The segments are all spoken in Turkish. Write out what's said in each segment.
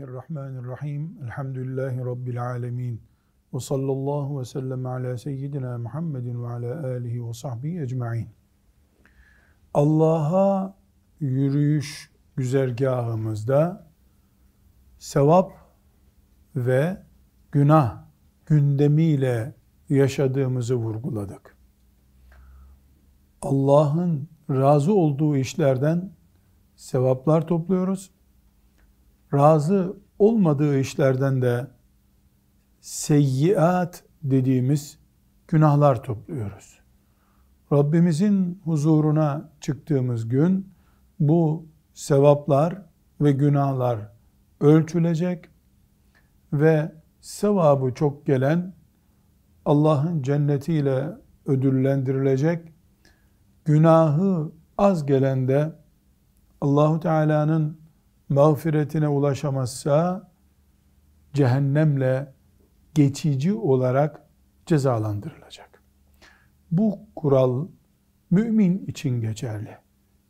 Bismillahirrahmanirrahim. Elhamdülillahi Rabbil alemin. Ve sallallahu ve sellem ala seyyidina Muhammedin ve ala alihi ve sahbihi ecma'in. Allah'a yürüyüş güzergahımızda sevap ve günah gündemiyle yaşadığımızı vurguladık. Allah'ın razı olduğu işlerden sevaplar topluyoruz razı olmadığı işlerden de seyyiat dediğimiz günahlar topluyoruz. Rabbimizin huzuruna çıktığımız gün bu sevaplar ve günahlar ölçülecek ve sevabı çok gelen Allah'ın cennetiyle ödüllendirilecek. Günahı az gelen de Allahu Teala'nın mağfiretine ulaşamazsa cehennemle geçici olarak cezalandırılacak. Bu kural mümin için geçerli.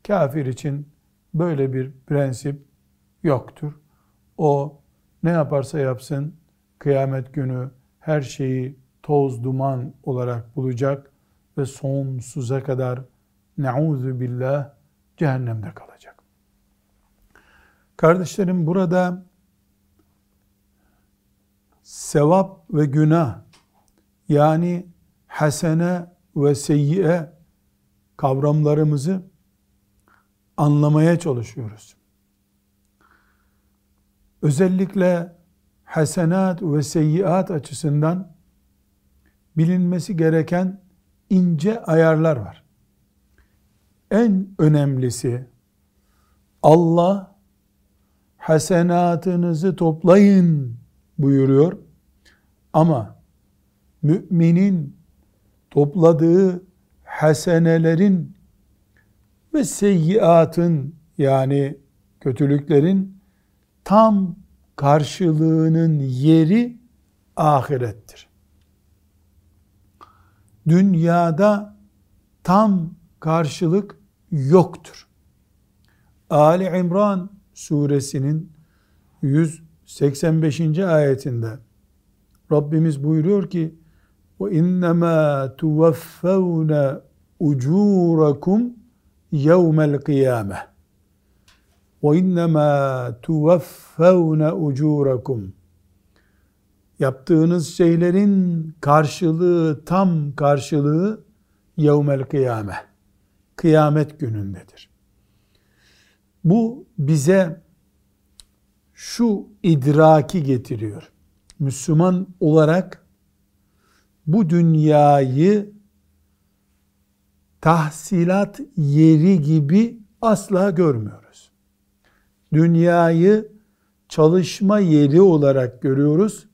Kafir için böyle bir prensip yoktur. O ne yaparsa yapsın kıyamet günü her şeyi toz duman olarak bulacak ve sonsuza kadar neuzu billah cehennemde kalacak. Kardeşlerim burada sevap ve günah yani hasene ve seyyiye kavramlarımızı anlamaya çalışıyoruz. Özellikle hasenat ve seyyiat açısından bilinmesi gereken ince ayarlar var. En önemlisi Allah hasenatınızı toplayın buyuruyor. Ama müminin topladığı hasenelerin ve seyyiatın yani kötülüklerin tam karşılığının yeri ahirettir. Dünyada tam karşılık yoktur. Ali İmran suresinin 185. ayetinde Rabbimiz buyuruyor ki ve innema tuvaffavne ucurakum yevmel kıyame ve innema tuvaffavne ucurakum yaptığınız şeylerin karşılığı tam karşılığı yevmel kıyame kıyamet günündedir. Bu bize şu idraki getiriyor. Müslüman olarak bu dünyayı tahsilat yeri gibi asla görmüyoruz. Dünyayı çalışma yeri olarak görüyoruz.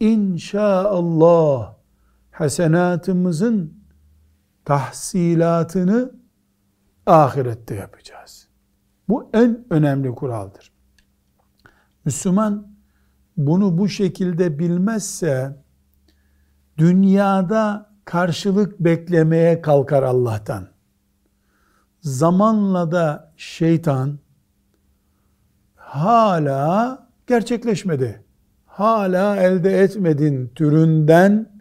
İnşaallah hasenatımızın tahsilatını ahirette yapacağız. Bu en önemli kuraldır. Müslüman bunu bu şekilde bilmezse dünyada karşılık beklemeye kalkar Allah'tan. Zamanla da şeytan hala gerçekleşmedi. Hala elde etmedin türünden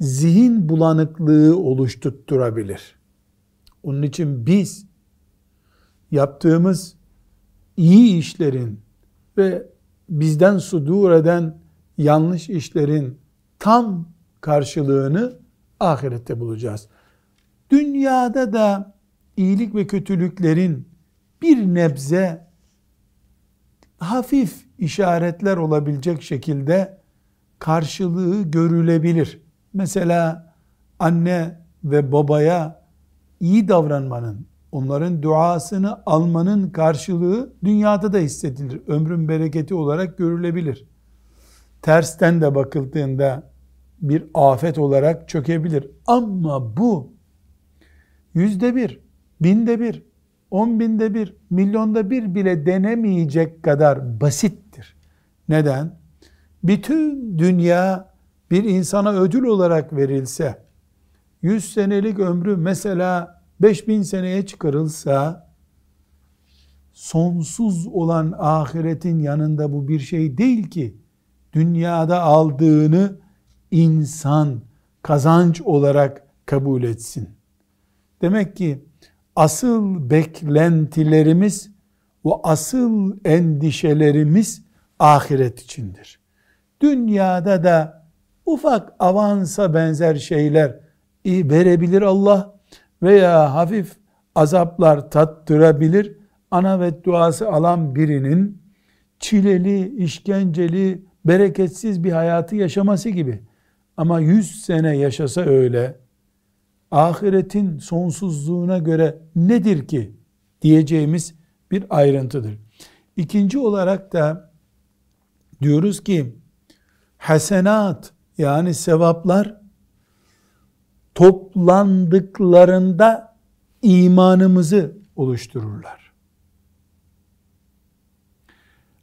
zihin bulanıklığı oluşturabilir. Onun için biz yaptığımız iyi işlerin ve bizden sudur eden yanlış işlerin tam karşılığını ahirette bulacağız. Dünyada da iyilik ve kötülüklerin bir nebze hafif işaretler olabilecek şekilde karşılığı görülebilir. Mesela anne ve babaya iyi davranmanın, onların duasını almanın karşılığı dünyada da hissedilir. Ömrün bereketi olarak görülebilir. Tersten de bakıldığında bir afet olarak çökebilir. Ama bu yüzde bir, binde bir, on binde bir, milyonda bir bile denemeyecek kadar basittir. Neden? Bütün dünya bir insana ödül olarak verilse, 100 senelik ömrü mesela 5000 seneye çıkarılsa sonsuz olan ahiretin yanında bu bir şey değil ki dünyada aldığını insan kazanç olarak kabul etsin. Demek ki asıl beklentilerimiz ve asıl endişelerimiz ahiret içindir. Dünyada da ufak avansa benzer şeyler verebilir Allah veya hafif azaplar tattırabilir. Ana ve duası alan birinin çileli, işkenceli, bereketsiz bir hayatı yaşaması gibi. Ama yüz sene yaşasa öyle, ahiretin sonsuzluğuna göre nedir ki diyeceğimiz bir ayrıntıdır. İkinci olarak da diyoruz ki hasenat yani sevaplar toplandıklarında imanımızı oluştururlar.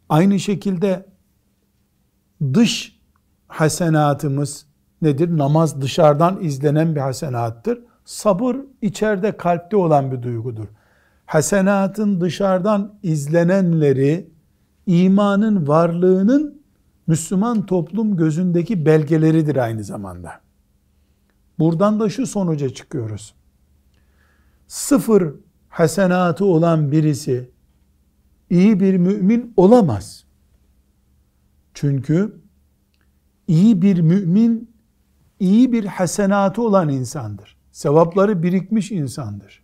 Aynı şekilde dış hasenatımız nedir? Namaz dışarıdan izlenen bir hasenattır. Sabır içeride kalpte olan bir duygudur. Hasenatın dışarıdan izlenenleri imanın varlığının Müslüman toplum gözündeki belgeleridir aynı zamanda. Buradan da şu sonuca çıkıyoruz. Sıfır hasenatı olan birisi iyi bir mümin olamaz. Çünkü iyi bir mümin iyi bir hasenatı olan insandır. Sevapları birikmiş insandır.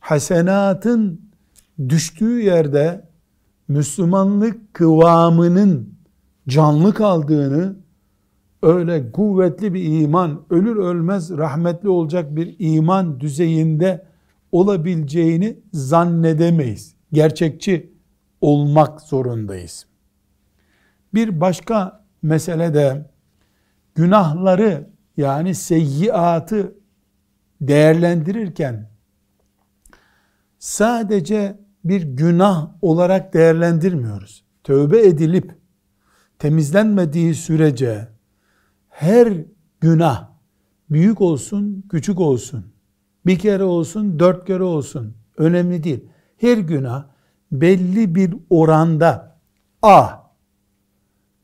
Hasenatın düştüğü yerde Müslümanlık kıvamının canlı kaldığını öyle kuvvetli bir iman, ölür ölmez rahmetli olacak bir iman düzeyinde olabileceğini zannedemeyiz. Gerçekçi olmak zorundayız. Bir başka mesele de günahları yani seyyiatı değerlendirirken sadece bir günah olarak değerlendirmiyoruz. Tövbe edilip temizlenmediği sürece her günah büyük olsun, küçük olsun, bir kere olsun, dört kere olsun önemli değil. Her günah belli bir oranda A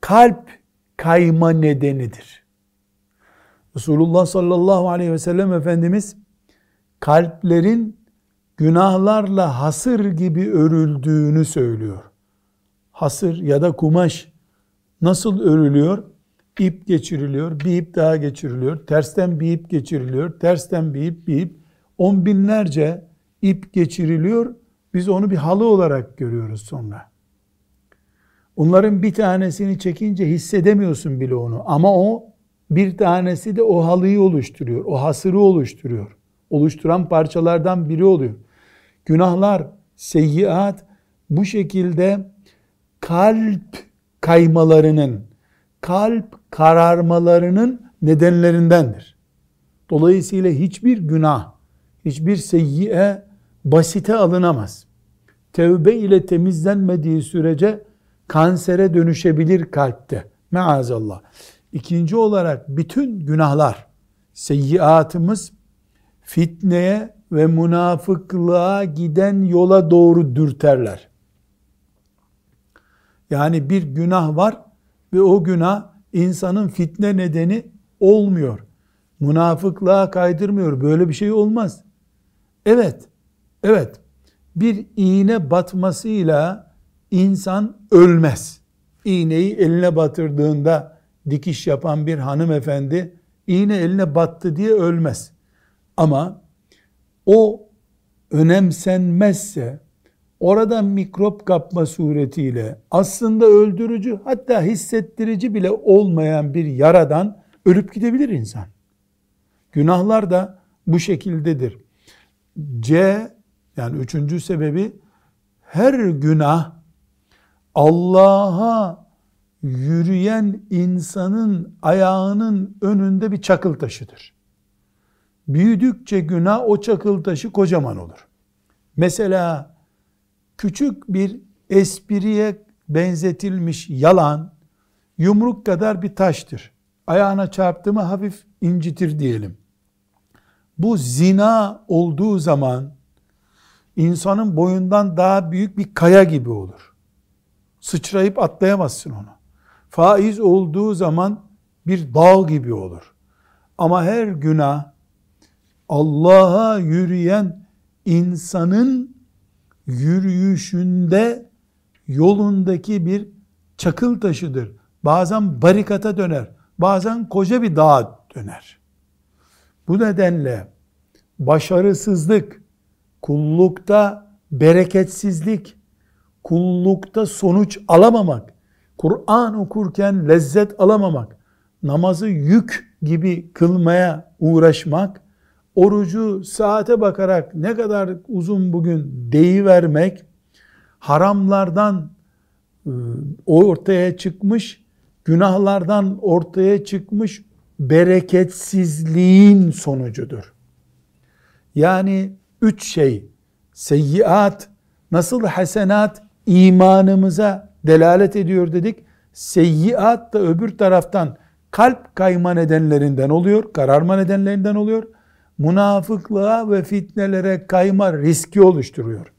kalp kayma nedenidir. Resulullah sallallahu aleyhi ve sellem Efendimiz kalplerin günahlarla hasır gibi örüldüğünü söylüyor. Hasır ya da kumaş nasıl örülüyor? İp geçiriliyor, bir ip daha geçiriliyor, tersten bir ip geçiriliyor, tersten bir ip, bir ip, on binlerce ip geçiriliyor. Biz onu bir halı olarak görüyoruz sonra. Onların bir tanesini çekince hissedemiyorsun bile onu. Ama o bir tanesi de o halıyı oluşturuyor. O hasırı oluşturuyor. Oluşturan parçalardan biri oluyor. Günahlar, seyyiat bu şekilde kalp kaymalarının, kalp kararmalarının nedenlerindendir. Dolayısıyla hiçbir günah, hiçbir seyyiye basite alınamaz. Tevbe ile temizlenmediği sürece kansere dönüşebilir kalpte. Maazallah. İkinci olarak bütün günahlar, seyyiatımız fitneye ve münafıklığa giden yola doğru dürterler. Yani bir günah var ve o günah insanın fitne nedeni olmuyor. Münafıklığa kaydırmıyor. Böyle bir şey olmaz. Evet, evet. Bir iğne batmasıyla insan ölmez. İğneyi eline batırdığında dikiş yapan bir hanımefendi iğne eline battı diye ölmez. Ama o önemsenmezse oradan mikrop kapma suretiyle aslında öldürücü hatta hissettirici bile olmayan bir yaradan ölüp gidebilir insan. Günahlar da bu şekildedir. C yani üçüncü sebebi her günah Allah'a yürüyen insanın ayağının önünde bir çakıl taşıdır. Büyüdükçe günah o çakıl taşı kocaman olur. Mesela küçük bir espriye benzetilmiş yalan yumruk kadar bir taştır. Ayağına çarptı mı hafif incitir diyelim. Bu zina olduğu zaman insanın boyundan daha büyük bir kaya gibi olur. Sıçrayıp atlayamazsın onu. Faiz olduğu zaman bir dağ gibi olur. Ama her günah Allah'a yürüyen insanın yürüyüşünde yolundaki bir çakıl taşıdır. Bazen barikata döner. Bazen koca bir dağa döner. Bu nedenle başarısızlık, kullukta bereketsizlik, kullukta sonuç alamamak, Kur'an okurken lezzet alamamak, namazı yük gibi kılmaya uğraşmak, orucu saate bakarak ne kadar uzun bugün vermek, haramlardan ıı, ortaya çıkmış, günahlardan ortaya çıkmış bereketsizliğin sonucudur. Yani üç şey, seyyiat, nasıl hasenat imanımıza delalet ediyor dedik. Seyyiat da öbür taraftan kalp kayma nedenlerinden oluyor, kararma nedenlerinden oluyor. Münafıklığa ve fitnelere kayma riski oluşturuyor.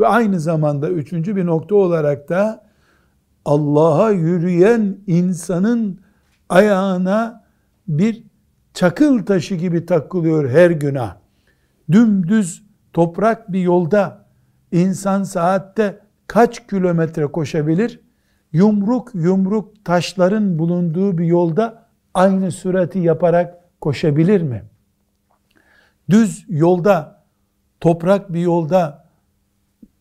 Ve aynı zamanda üçüncü bir nokta olarak da Allah'a yürüyen insanın ayağına bir çakıl taşı gibi takılıyor her günah. Dümdüz toprak bir yolda insan saatte kaç kilometre koşabilir? Yumruk yumruk taşların bulunduğu bir yolda aynı sürati yaparak koşabilir mi? Düz yolda, toprak bir yolda,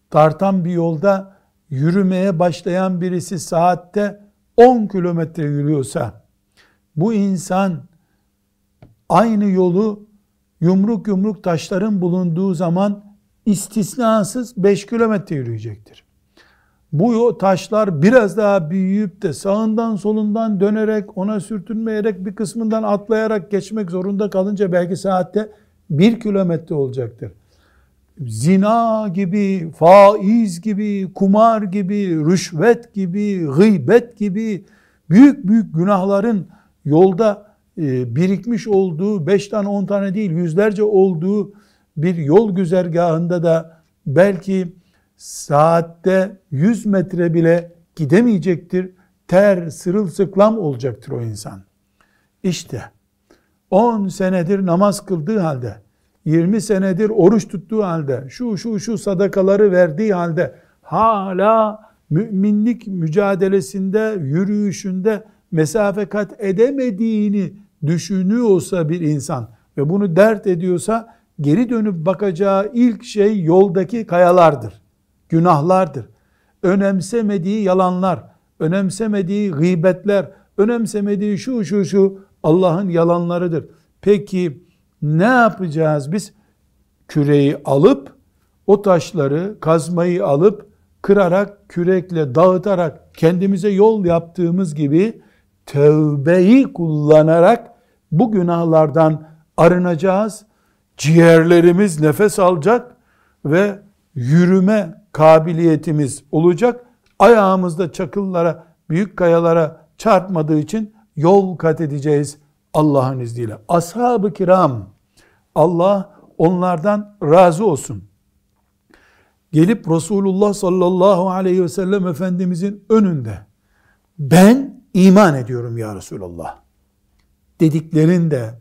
tartan bir yolda yürümeye başlayan birisi saatte 10 kilometre yürüyorsa bu insan aynı yolu yumruk yumruk taşların bulunduğu zaman istisnasız 5 kilometre yürüyecektir. Bu taşlar biraz daha büyüyüp de sağından solundan dönerek ona sürtünmeyerek bir kısmından atlayarak geçmek zorunda kalınca belki saatte bir kilometre olacaktır. Zina gibi, faiz gibi, kumar gibi, rüşvet gibi, gıybet gibi büyük büyük günahların yolda e, birikmiş olduğu, beş tane on tane değil yüzlerce olduğu bir yol güzergahında da belki saatte 100 metre bile gidemeyecektir. Ter, sırılsıklam olacaktır o insan. İşte 10 senedir namaz kıldığı halde, 20 senedir oruç tuttuğu halde, şu şu şu sadakaları verdiği halde hala müminlik mücadelesinde, yürüyüşünde mesafe kat edemediğini düşünüyorsa bir insan ve bunu dert ediyorsa geri dönüp bakacağı ilk şey yoldaki kayalardır. Günahlardır. Önemsemediği yalanlar, önemsemediği gıybetler, önemsemediği şu şu şu Allah'ın yalanlarıdır. Peki ne yapacağız biz? Küreyi alıp o taşları, kazmayı alıp kırarak, kürekle dağıtarak kendimize yol yaptığımız gibi tövbeyi kullanarak bu günahlardan arınacağız. Ciğerlerimiz nefes alacak ve yürüme kabiliyetimiz olacak. Ayağımızda çakıllara, büyük kayalara çarpmadığı için yol kat edeceğiz Allah'ın izniyle. Ashab-ı kiram Allah onlardan razı olsun. Gelip Resulullah sallallahu aleyhi ve sellem Efendimizin önünde ben iman ediyorum ya Resulallah dediklerinde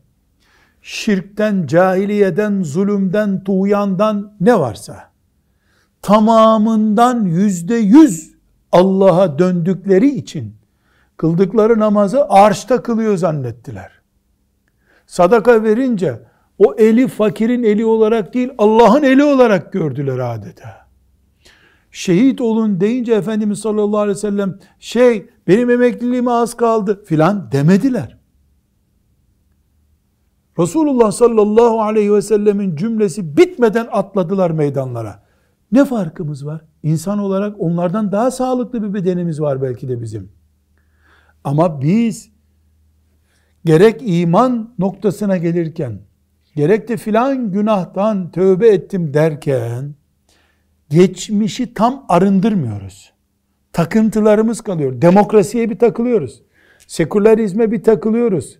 şirkten, cahiliyeden, zulümden, tuğyandan ne varsa tamamından yüzde yüz Allah'a döndükleri için kıldıkları namazı arşta kılıyor zannettiler. Sadaka verince o eli fakirin eli olarak değil Allah'ın eli olarak gördüler adeta. Şehit olun deyince Efendimiz sallallahu aleyhi ve sellem şey benim emekliliğime az kaldı filan demediler. Resulullah sallallahu aleyhi ve sellemin cümlesi bitmeden atladılar meydanlara. Ne farkımız var? İnsan olarak onlardan daha sağlıklı bir bedenimiz var belki de bizim. Ama biz gerek iman noktasına gelirken, gerek de filan günahtan tövbe ettim derken, geçmişi tam arındırmıyoruz. Takıntılarımız kalıyor. Demokrasiye bir takılıyoruz. Sekülerizme bir takılıyoruz.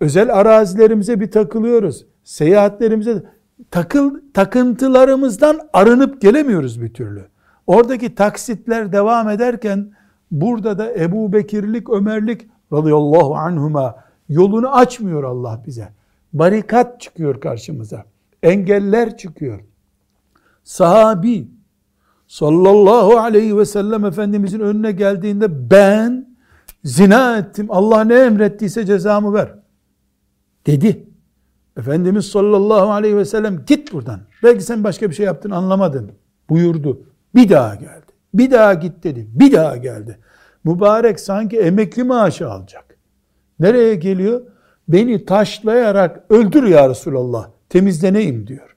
Özel arazilerimize bir takılıyoruz. Seyahatlerimize takıl, takıntılarımızdan arınıp gelemiyoruz bir türlü. Oradaki taksitler devam ederken burada da Ebu Bekirlik, Ömerlik radıyallahu anhuma yolunu açmıyor Allah bize. Barikat çıkıyor karşımıza. Engeller çıkıyor. Sahabi sallallahu aleyhi ve sellem Efendimizin önüne geldiğinde ben zina ettim. Allah ne emrettiyse cezamı ver. Dedi. Efendimiz sallallahu aleyhi ve sellem git buradan. Belki sen başka bir şey yaptın anlamadın. Buyurdu. Bir daha geldi. Bir daha git dedi. Bir daha geldi. Mübarek sanki emekli maaşı alacak. Nereye geliyor? Beni taşlayarak öldür ya Resulallah. Temizleneyim diyor.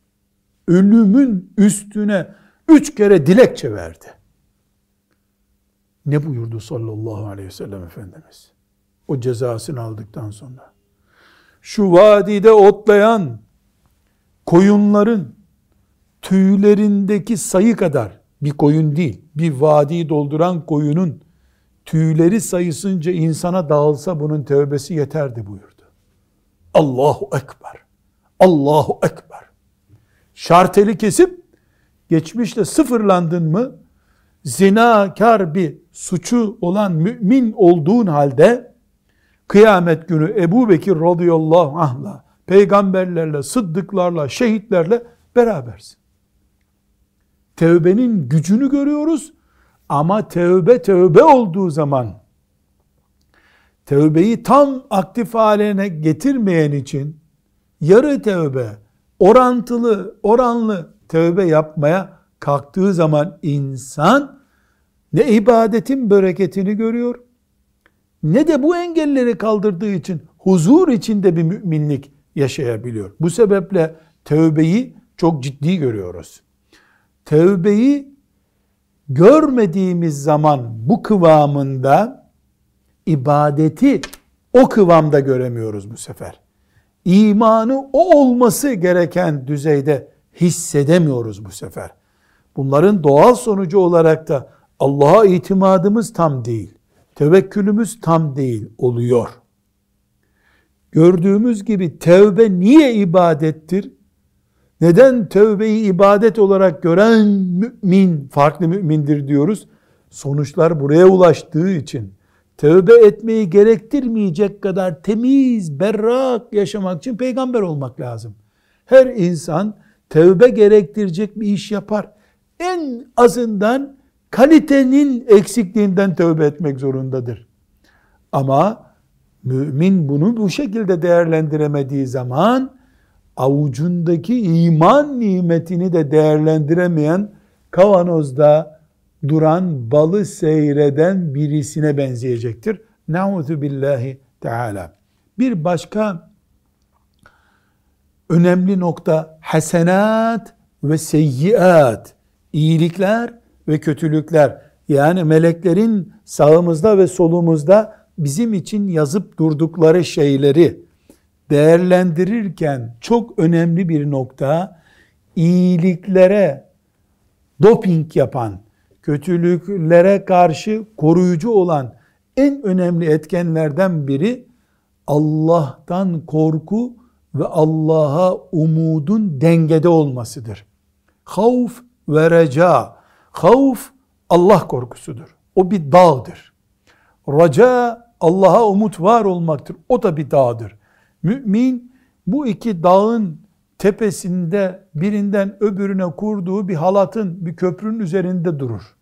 Ölümün üstüne üç kere dilekçe verdi. Ne buyurdu sallallahu aleyhi ve sellem Efendimiz? O cezasını aldıktan sonra. Şu vadide otlayan koyunların tüylerindeki sayı kadar bir koyun değil, bir vadiyi dolduran koyunun tüyleri sayısınca insana dağılsa bunun tövbesi yeterdi buyurdu. Allahu Ekber. Allahu Ekber. Şarteli kesip geçmişte sıfırlandın mı zinakar bir suçu olan mümin olduğun halde kıyamet günü Ebu Bekir radıyallahu anh'la peygamberlerle, sıddıklarla, şehitlerle berabersin. Tevbenin gücünü görüyoruz ama tevbe tevbe olduğu zaman tevbeyi tam aktif haline getirmeyen için yarı tevbe, orantılı, oranlı tevbe yapmaya kalktığı zaman insan ne ibadetin bereketini görüyor ne de bu engelleri kaldırdığı için huzur içinde bir müminlik yaşayabiliyor. Bu sebeple tevbeyi çok ciddi görüyoruz. Tevbeyi görmediğimiz zaman bu kıvamında ibadeti o kıvamda göremiyoruz bu sefer. İmanı o olması gereken düzeyde hissedemiyoruz bu sefer. Bunların doğal sonucu olarak da Allah'a itimadımız tam değil. Tevekkülümüz tam değil oluyor. Gördüğümüz gibi tevbe niye ibadettir? Neden tövbeyi ibadet olarak gören mümin farklı mümindir diyoruz? Sonuçlar buraya ulaştığı için tövbe etmeyi gerektirmeyecek kadar temiz, berrak yaşamak için peygamber olmak lazım. Her insan tövbe gerektirecek bir iş yapar. En azından kalitenin eksikliğinden tövbe etmek zorundadır. Ama mümin bunu bu şekilde değerlendiremediği zaman avucundaki iman nimetini de değerlendiremeyen kavanozda duran balı seyreden birisine benzeyecektir. Nauzu billahi teala. Bir başka önemli nokta hasenat ve seyyiat. iyilikler ve kötülükler. Yani meleklerin sağımızda ve solumuzda bizim için yazıp durdukları şeyleri değerlendirirken çok önemli bir nokta iyiliklere doping yapan, kötülüklere karşı koruyucu olan en önemli etkenlerden biri Allah'tan korku ve Allah'a umudun dengede olmasıdır. Havf ve reca. Havf Allah korkusudur. O bir dağdır. Raca Allah'a umut var olmaktır. O da bir dağdır. Mümin bu iki dağın tepesinde birinden öbürüne kurduğu bir halatın, bir köprünün üzerinde durur.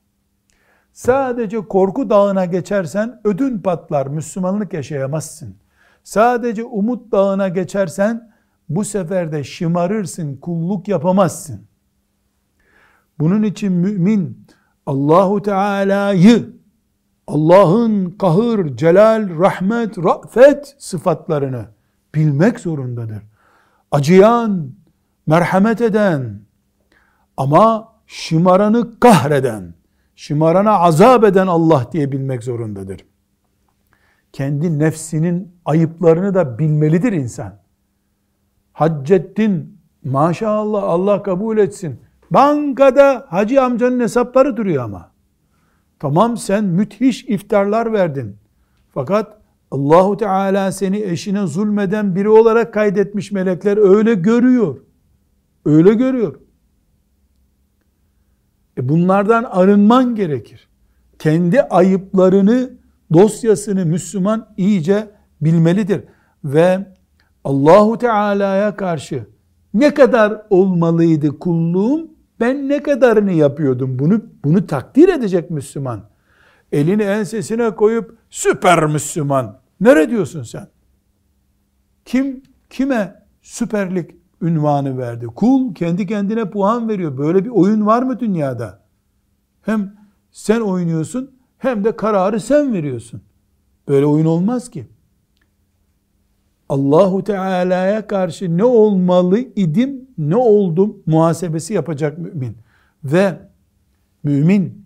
Sadece korku dağına geçersen ödün patlar, Müslümanlık yaşayamazsın. Sadece umut dağına geçersen bu sefer de şımarırsın, kulluk yapamazsın. Bunun için mümin Allahu Teala'yı Allah'ın kahır, celal, rahmet, rafet sıfatlarını bilmek zorundadır. Acıyan, merhamet eden ama şımaranı kahreden, şımarana azap eden Allah diye bilmek zorundadır. Kendi nefsinin ayıplarını da bilmelidir insan. Haccettin, maşallah Allah kabul etsin. Bankada hacı amcanın hesapları duruyor ama. Tamam sen müthiş iftarlar verdin. Fakat Allahu Teala seni eşine zulmeden biri olarak kaydetmiş melekler öyle görüyor. Öyle görüyor. E bunlardan arınman gerekir. Kendi ayıplarını, dosyasını Müslüman iyice bilmelidir. Ve Allahu Teala'ya karşı ne kadar olmalıydı kulluğum? Ben ne kadarını yapıyordum? Bunu bunu takdir edecek Müslüman. Elini ensesine koyup süper Müslüman. Nere diyorsun sen? Kim kime süperlik ünvanı verdi? Kul kendi kendine puan veriyor. Böyle bir oyun var mı dünyada? Hem sen oynuyorsun hem de kararı sen veriyorsun. Böyle oyun olmaz ki. Allahu Teala'ya karşı ne olmalı idim, ne oldum muhasebesi yapacak mümin. Ve mümin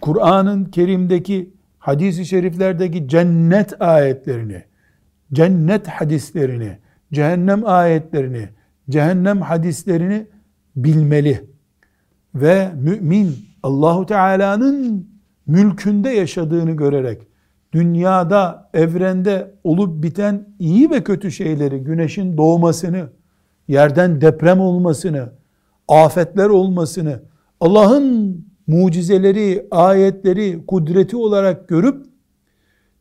Kur'an'ın Kerim'deki hadis-i şeriflerdeki cennet ayetlerini, cennet hadislerini, cehennem ayetlerini, cehennem hadislerini bilmeli. Ve mümin Allahu Teala'nın mülkünde yaşadığını görerek dünyada, evrende olup biten iyi ve kötü şeyleri, güneşin doğmasını, yerden deprem olmasını, afetler olmasını, Allah'ın mucizeleri, ayetleri, kudreti olarak görüp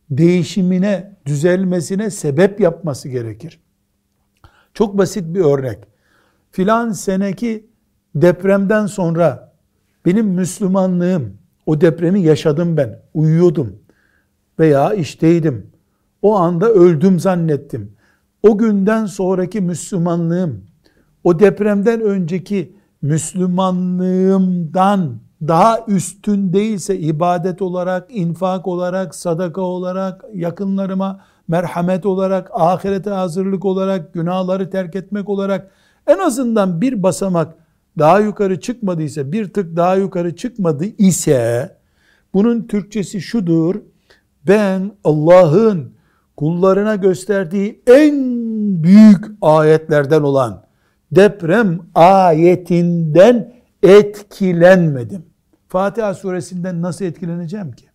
değişimine, düzelmesine sebep yapması gerekir. Çok basit bir örnek. Filan seneki depremden sonra benim Müslümanlığım, o depremi yaşadım ben, uyuyordum veya işteydim. O anda öldüm zannettim. O günden sonraki Müslümanlığım, o depremden önceki Müslümanlığımdan daha üstün değilse ibadet olarak, infak olarak, sadaka olarak, yakınlarıma merhamet olarak, ahirete hazırlık olarak, günahları terk etmek olarak en azından bir basamak daha yukarı çıkmadıysa, bir tık daha yukarı çıkmadı ise bunun Türkçesi şudur. Ben Allah'ın kullarına gösterdiği en büyük ayetlerden olan deprem ayetinden etkilenmedim. Fatiha suresinden nasıl etkileneceğim ki?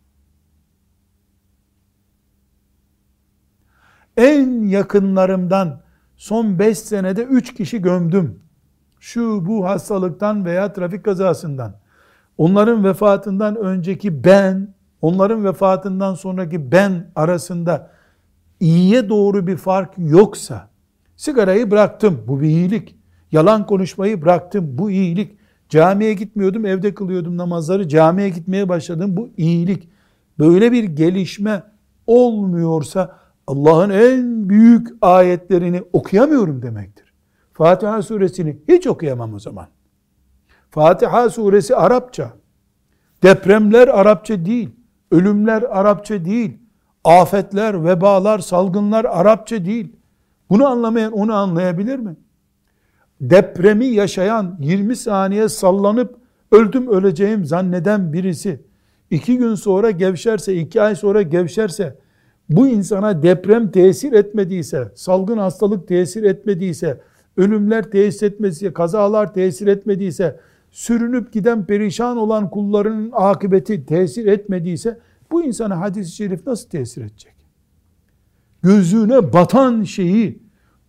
En yakınlarımdan son 5 senede 3 kişi gömdüm. Şu bu hastalıktan veya trafik kazasından. Onların vefatından önceki ben, onların vefatından sonraki ben arasında iyiye doğru bir fark yoksa, sigarayı bıraktım, bu bir iyilik. Yalan konuşmayı bıraktım, bu iyilik. Camiye gitmiyordum, evde kılıyordum namazları, camiye gitmeye başladım, bu iyilik. Böyle bir gelişme olmuyorsa Allah'ın en büyük ayetlerini okuyamıyorum demektir. Fatiha suresini hiç okuyamam o zaman. Fatiha suresi Arapça. Depremler Arapça değil. Ölümler Arapça değil. Afetler, vebalar, salgınlar Arapça değil. Bunu anlamayan onu anlayabilir mi? Depremi yaşayan 20 saniye sallanıp öldüm öleceğim zanneden birisi iki gün sonra gevşerse, iki ay sonra gevşerse bu insana deprem tesir etmediyse, salgın hastalık tesir etmediyse, ölümler tesir etmediyse, kazalar tesir etmediyse, sürünüp giden perişan olan kullarının akıbeti tesir etmediyse, bu insana hadis-i şerif nasıl tesir edecek? Gözüne batan şeyi,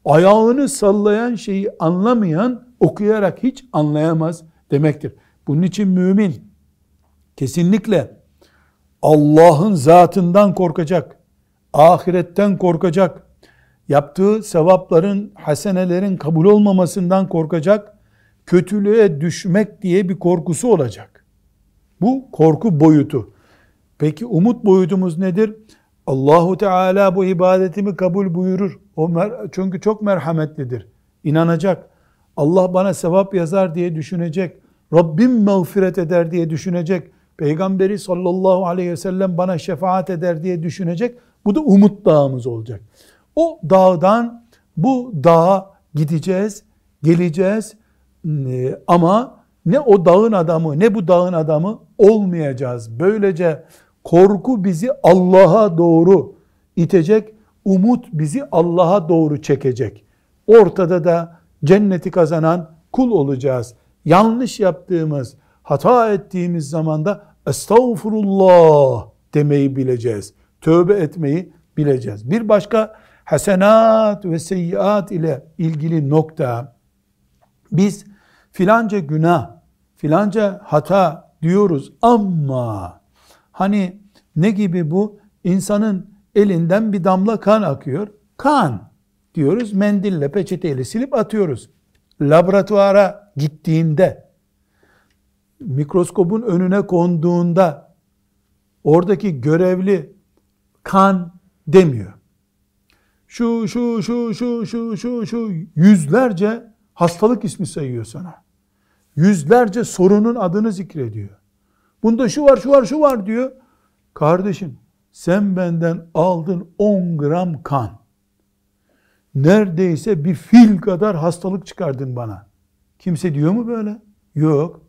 ayağını sallayan şeyi anlamayan, okuyarak hiç anlayamaz demektir. Bunun için mümin, kesinlikle Allah'ın zatından korkacak, ahiretten korkacak, yaptığı sevapların, hasenelerin kabul olmamasından korkacak, kötülüğe düşmek diye bir korkusu olacak. Bu korku boyutu. Peki umut boyutumuz nedir? Allahu Teala bu ibadetimi kabul buyurur. O çünkü çok merhametlidir. İnanacak. Allah bana sevap yazar diye düşünecek. Rabbim mağfiret eder diye düşünecek. Peygamberi sallallahu aleyhi ve sellem bana şefaat eder diye düşünecek. Bu da umut dağımız olacak. O dağdan bu dağa gideceğiz, geleceğiz ee, ama ne o dağın adamı ne bu dağın adamı olmayacağız. Böylece korku bizi Allah'a doğru itecek, umut bizi Allah'a doğru çekecek. Ortada da cenneti kazanan kul olacağız. Yanlış yaptığımız, hata ettiğimiz zamanda estağfurullah demeyi bileceğiz. Tövbe etmeyi bileceğiz. Bir başka hasenat ve seyyiat ile ilgili nokta biz filanca günah, filanca hata diyoruz ama hani ne gibi bu? İnsanın elinden bir damla kan akıyor. Kan diyoruz mendille peçeteyle silip atıyoruz. Laboratuvara gittiğinde mikroskopun önüne konduğunda oradaki görevli kan demiyor. Şu şu şu şu şu şu şu yüzlerce hastalık ismi sayıyor sana. Yüzlerce sorunun adını zikrediyor. Bunda şu var şu var şu var diyor. Kardeşim sen benden aldın 10 gram kan. Neredeyse bir fil kadar hastalık çıkardın bana. Kimse diyor mu böyle? Yok.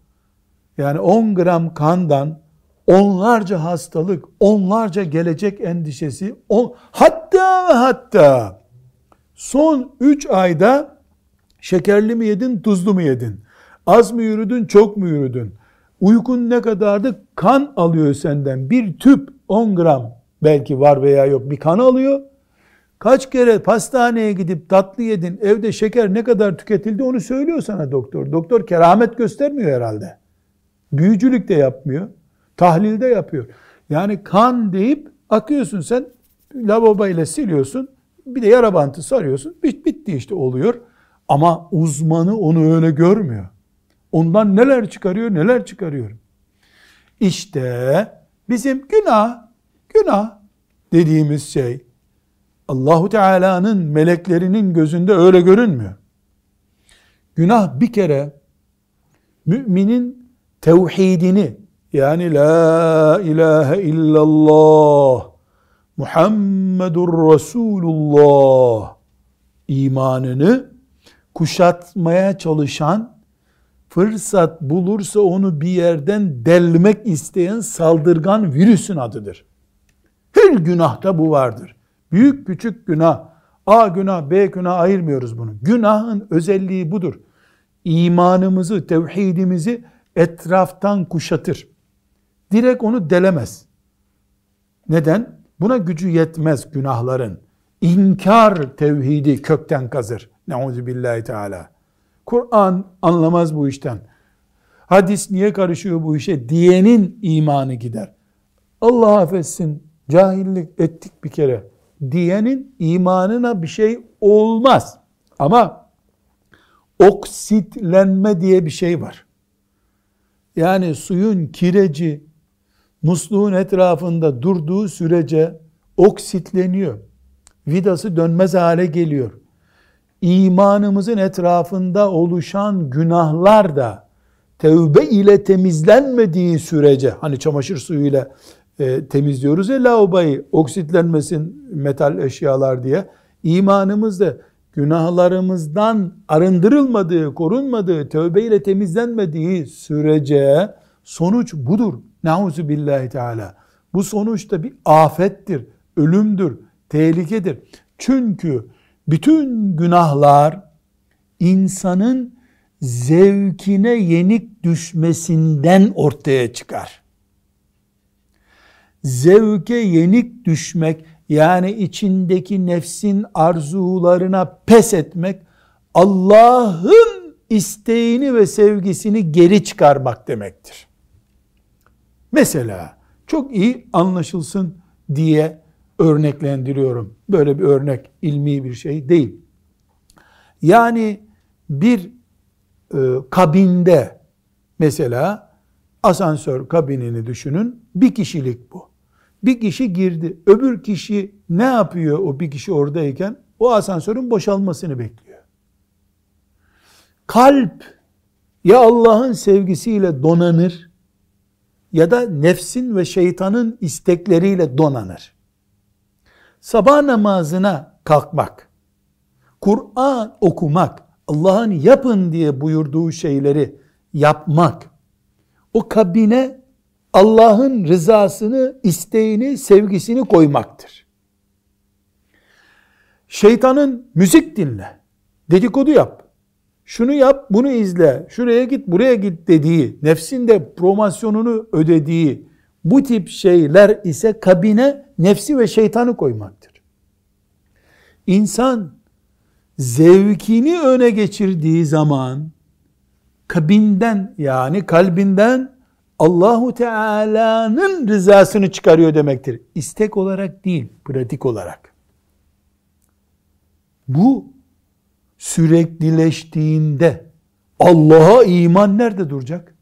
Yani 10 gram kandan onlarca hastalık, onlarca gelecek endişesi, on, hatta ve hatta son 3 ayda şekerli mi yedin, tuzlu mu yedin? Az mı yürüdün, çok mu yürüdün? Uykun ne kadardı? Kan alıyor senden. Bir tüp 10 gram belki var veya yok bir kan alıyor. Kaç kere pastaneye gidip tatlı yedin, evde şeker ne kadar tüketildi onu söylüyor sana doktor. Doktor keramet göstermiyor herhalde. Büyücülük de yapmıyor. Tahlilde yapıyor. Yani kan deyip akıyorsun sen lavabo ile siliyorsun. Bir de yara bantı sarıyorsun. Bit, bitti işte oluyor. Ama uzmanı onu öyle görmüyor. Ondan neler çıkarıyor neler çıkarıyor. İşte bizim günah, günah dediğimiz şey Allahu Teala'nın meleklerinin gözünde öyle görünmüyor. Günah bir kere müminin tevhidini yani la ilahe illallah Muhammedur Resulullah imanını kuşatmaya çalışan fırsat bulursa onu bir yerden delmek isteyen saldırgan virüsün adıdır. Her günahta bu vardır. Büyük küçük günah, A günah, B günah ayırmıyoruz bunu. Günahın özelliği budur. İmanımızı, tevhidimizi etraftan kuşatır. Direkt onu delemez. Neden? Buna gücü yetmez günahların. İnkar tevhidi kökten kazır. Neuzu billahi teala. Kur'an anlamaz bu işten. Hadis niye karışıyor bu işe diyenin imanı gider. Allah affetsin cahillik ettik bir kere diyenin imanına bir şey olmaz. Ama oksitlenme diye bir şey var. Yani suyun kireci musluğun etrafında durduğu sürece oksitleniyor. Vidası dönmez hale geliyor. İmanımızın etrafında oluşan günahlar da tevbe ile temizlenmediği sürece hani çamaşır suyuyla e, temizliyoruz ya lavaboyu oksitlenmesin metal eşyalar diye imanımız da günahlarımızdan arındırılmadığı, korunmadığı, tövbe ile temizlenmediği sürece sonuç budur. Nauzu billahi teala. Bu sonuçta bir afettir, ölümdür, tehlikedir. Çünkü bütün günahlar insanın zevkine yenik düşmesinden ortaya çıkar. Zevke yenik düşmek yani içindeki nefsin arzularına pes etmek Allah'ın isteğini ve sevgisini geri çıkarmak demektir. Mesela çok iyi anlaşılsın diye örneklendiriyorum. Böyle bir örnek ilmi bir şey değil. Yani bir e, kabinde mesela asansör kabinini düşünün. Bir kişilik bu. Bir kişi girdi. Öbür kişi ne yapıyor o bir kişi oradayken? O asansörün boşalmasını bekliyor. Kalp ya Allah'ın sevgisiyle donanır ya da nefsin ve şeytanın istekleriyle donanır. Sabah namazına kalkmak, Kur'an okumak, Allah'ın yapın diye buyurduğu şeyleri yapmak, o kabine Allah'ın rızasını, isteğini, sevgisini koymaktır. Şeytanın müzik dinle, dedikodu yap, şunu yap, bunu izle, şuraya git, buraya git dediği, nefsinde promosyonunu ödediği bu tip şeyler ise kabine nefsi ve şeytanı koymaktır. İnsan zevkini öne geçirdiği zaman kabinden yani kalbinden Allahu Teala'nın rızasını çıkarıyor demektir. İstek olarak değil, pratik olarak. Bu süreklileştiğinde Allah'a iman nerede duracak?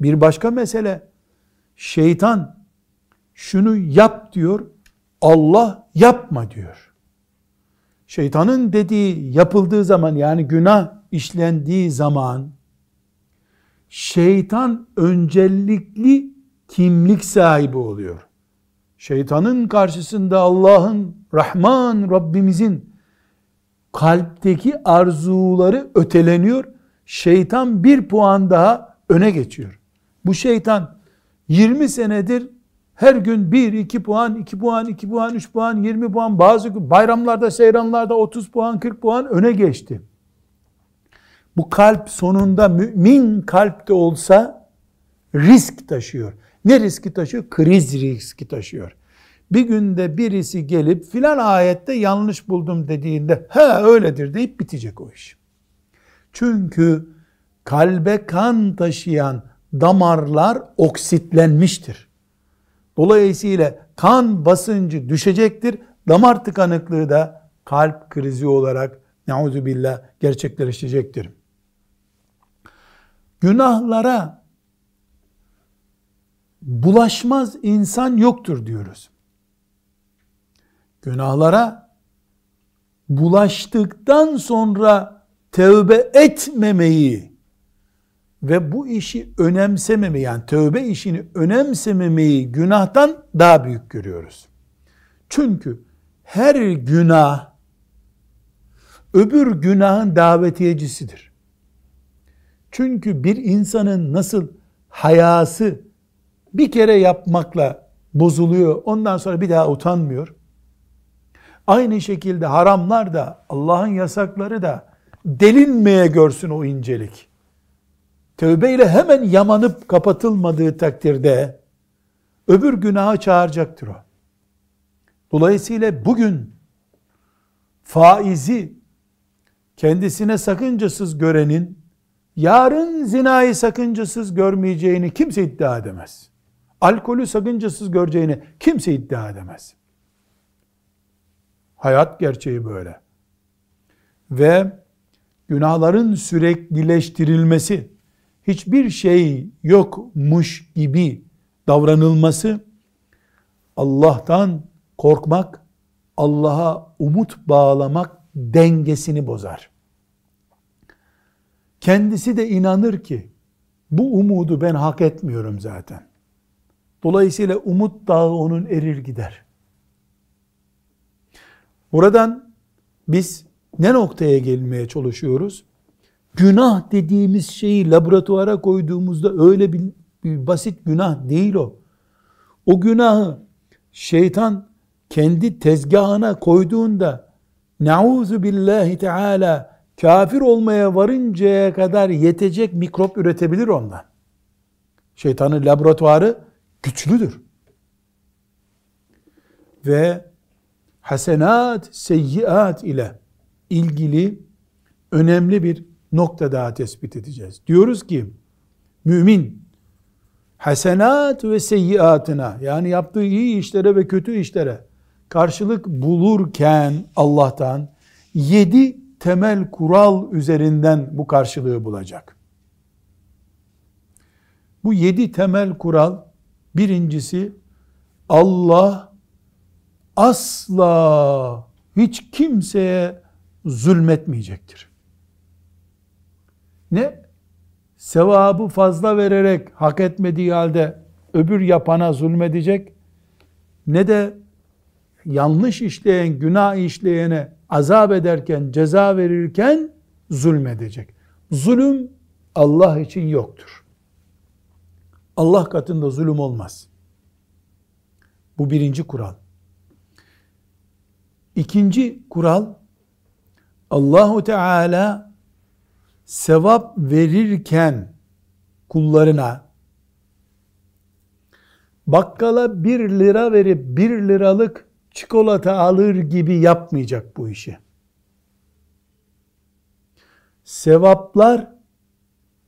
Bir başka mesele şeytan şunu yap diyor, Allah yapma diyor. Şeytanın dediği yapıldığı zaman yani günah işlendiği zaman şeytan öncelikli kimlik sahibi oluyor. Şeytanın karşısında Allah'ın, Rahman Rabbimizin kalpteki arzuları öteleniyor. Şeytan bir puan daha öne geçiyor. Bu şeytan 20 senedir her gün 1, 2 puan, 2 puan, 2 puan, 3 puan, 20 puan, bazı bayramlarda, seyranlarda 30 puan, 40 puan öne geçti. Bu kalp sonunda mümin kalpte olsa risk taşıyor. Ne riski taşıyor? Kriz riski taşıyor. Bir günde birisi gelip filan ayette yanlış buldum dediğinde he öyledir deyip bitecek o iş. Çünkü kalbe kan taşıyan damarlar oksitlenmiştir. Dolayısıyla kan basıncı düşecektir. Damar tıkanıklığı da kalp krizi olarak billah gerçekleşecektir. Günahlara bulaşmaz insan yoktur diyoruz. Günahlara bulaştıktan sonra tövbe etmemeyi ve bu işi önemsememeyi yani tövbe işini önemsememeyi günahtan daha büyük görüyoruz. Çünkü her günah öbür günahın davetiyecisidir. Çünkü bir insanın nasıl hayası bir kere yapmakla bozuluyor, ondan sonra bir daha utanmıyor. Aynı şekilde haramlar da, Allah'ın yasakları da delinmeye görsün o incelik. Tövbeyle hemen yamanıp kapatılmadığı takdirde öbür günaha çağıracaktır o. Dolayısıyla bugün faizi kendisine sakıncasız görenin yarın zinayı sakıncasız görmeyeceğini kimse iddia edemez. Alkolü sakıncasız göreceğini kimse iddia edemez. Hayat gerçeği böyle. Ve günahların süreklileştirilmesi, hiçbir şey yokmuş gibi davranılması, Allah'tan korkmak, Allah'a umut bağlamak dengesini bozar. Kendisi de inanır ki bu umudu ben hak etmiyorum zaten. Dolayısıyla umut dağı onun erir gider. Buradan biz ne noktaya gelmeye çalışıyoruz? Günah dediğimiz şeyi laboratuvara koyduğumuzda öyle bir, bir basit günah değil o. O günahı şeytan kendi tezgahına koyduğunda nauzu billahi teala kafir olmaya varıncaya kadar yetecek mikrop üretebilir ondan. Şeytanın laboratuvarı güçlüdür. Ve hasenat, seyyiat ile ilgili önemli bir nokta daha tespit edeceğiz. Diyoruz ki mümin hasenat ve seyyiatına yani yaptığı iyi işlere ve kötü işlere karşılık bulurken Allah'tan yedi temel kural üzerinden bu karşılığı bulacak. Bu yedi temel kural birincisi Allah asla hiç kimseye zulmetmeyecektir. Ne? Sevabı fazla vererek hak etmediği halde öbür yapana zulmedecek ne de yanlış işleyen, günah işleyene azap ederken, ceza verirken zulmedecek. Zulüm Allah için yoktur. Allah katında zulüm olmaz. Bu birinci kural. İkinci kural Allahu Teala sevap verirken kullarına bakkala bir lira verip bir liralık çikolata alır gibi yapmayacak bu işi. Sevaplar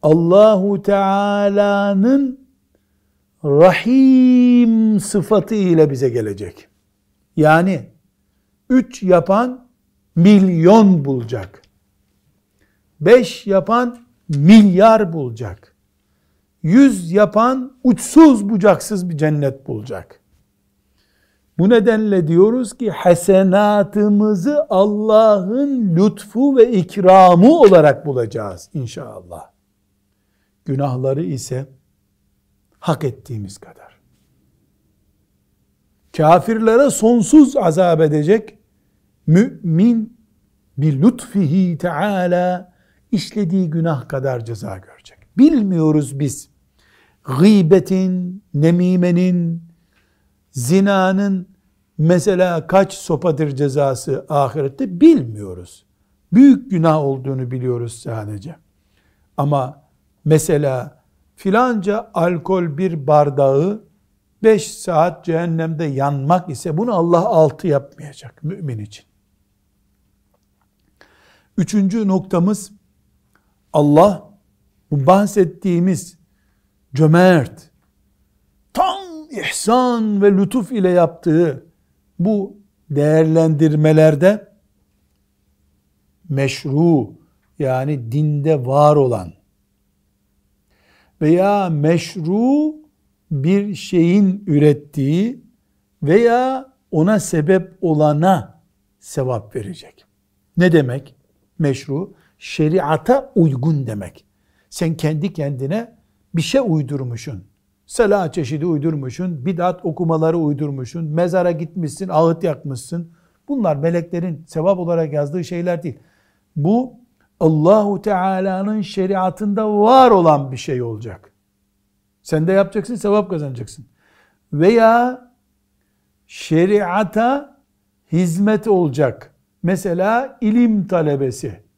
Allahu Teala'nın Rahim sıfatı ile bize gelecek. Yani üç yapan milyon bulacak. Beş yapan milyar bulacak. Yüz yapan uçsuz bucaksız bir cennet bulacak. Bu nedenle diyoruz ki hasenatımızı Allah'ın lütfu ve ikramı olarak bulacağız inşallah. Günahları ise hak ettiğimiz kadar. Kafirlere sonsuz azap edecek mümin bir lütfihi teala işlediği günah kadar ceza görecek. Bilmiyoruz biz gıybetin, nemimenin, zinanın mesela kaç sopadır cezası ahirette bilmiyoruz. Büyük günah olduğunu biliyoruz sadece. Ama mesela filanca alkol bir bardağı 5 saat cehennemde yanmak ise bunu Allah altı yapmayacak mümin için. Üçüncü noktamız Allah bu bahsettiğimiz cömert, tam ihsan ve lütuf ile yaptığı bu değerlendirmelerde meşru yani dinde var olan veya meşru bir şeyin ürettiği veya ona sebep olana sevap verecek. Ne demek? Meşru, şeriata uygun demek. Sen kendi kendine bir şey uydurmuşsun. Salah çeşidi uydurmuşsun, bidat okumaları uydurmuşsun, mezara gitmişsin, ağıt yakmışsın. Bunlar meleklerin sevap olarak yazdığı şeyler değil. Bu Allahu Teala'nın şeriatında var olan bir şey olacak. Sen de yapacaksın, sevap kazanacaksın. Veya şeriata hizmet olacak. Mesela ilim talebesi.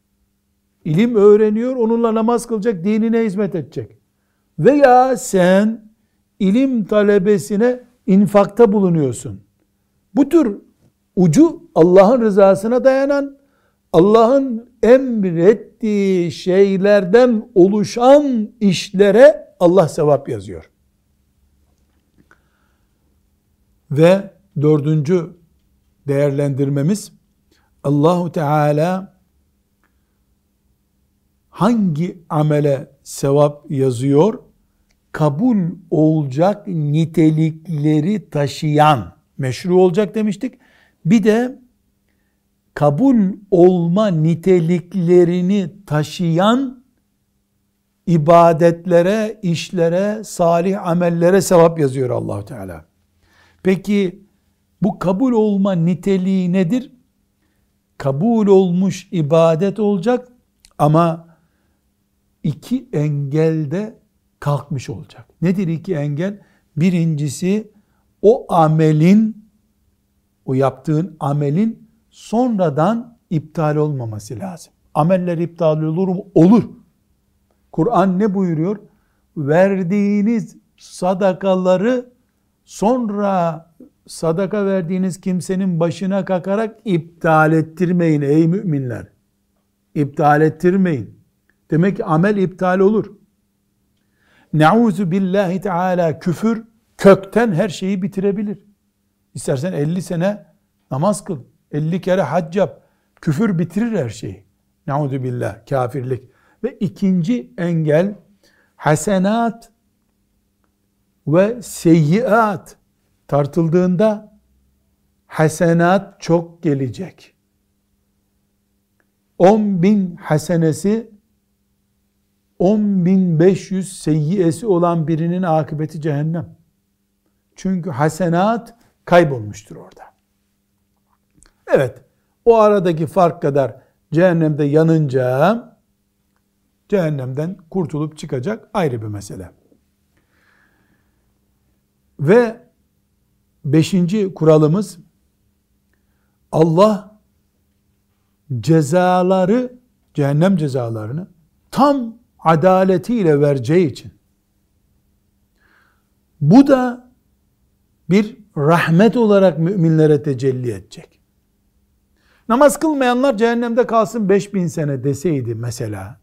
İlim öğreniyor, onunla namaz kılacak, dinine hizmet edecek. Veya sen ilim talebesine infakta bulunuyorsun. Bu tür ucu Allah'ın rızasına dayanan Allah'ın emrettiği şeylerden oluşan işlere Allah sevap yazıyor. Ve dördüncü değerlendirmemiz Allahu Teala hangi amele sevap yazıyor? Kabul olacak nitelikleri taşıyan meşru olacak demiştik. Bir de kabul olma niteliklerini taşıyan ibadetlere, işlere, salih amellere sevap yazıyor allah Teala. Peki bu kabul olma niteliği nedir? Kabul olmuş ibadet olacak ama iki engelde kalkmış olacak. Nedir iki engel? Birincisi o amelin, o yaptığın amelin sonradan iptal olmaması lazım. Ameller iptal olur mu? Olur. Kur'an ne buyuruyor? Verdiğiniz sadakaları sonra sadaka verdiğiniz kimsenin başına kakarak iptal ettirmeyin ey müminler. İptal ettirmeyin. Demek ki amel iptal olur. Nauzu billahi teala küfür kökten her şeyi bitirebilir. İstersen 50 sene namaz kıl. 50 kere hac yap. Küfür bitirir her şeyi. Nauzu billah kafirlik. Ve ikinci engel hasenat ve seyyiat tartıldığında hasenat çok gelecek. 10 bin hasenesi 10.500 seyyiyesi olan birinin akıbeti cehennem. Çünkü hasenat kaybolmuştur orada. Evet, o aradaki fark kadar cehennemde yanınca cehennemden kurtulup çıkacak ayrı bir mesele. Ve beşinci kuralımız Allah cezaları, cehennem cezalarını tam adaletiyle vereceği için bu da bir rahmet olarak müminlere tecelli edecek. Namaz kılmayanlar cehennemde kalsın 5000 sene deseydi mesela.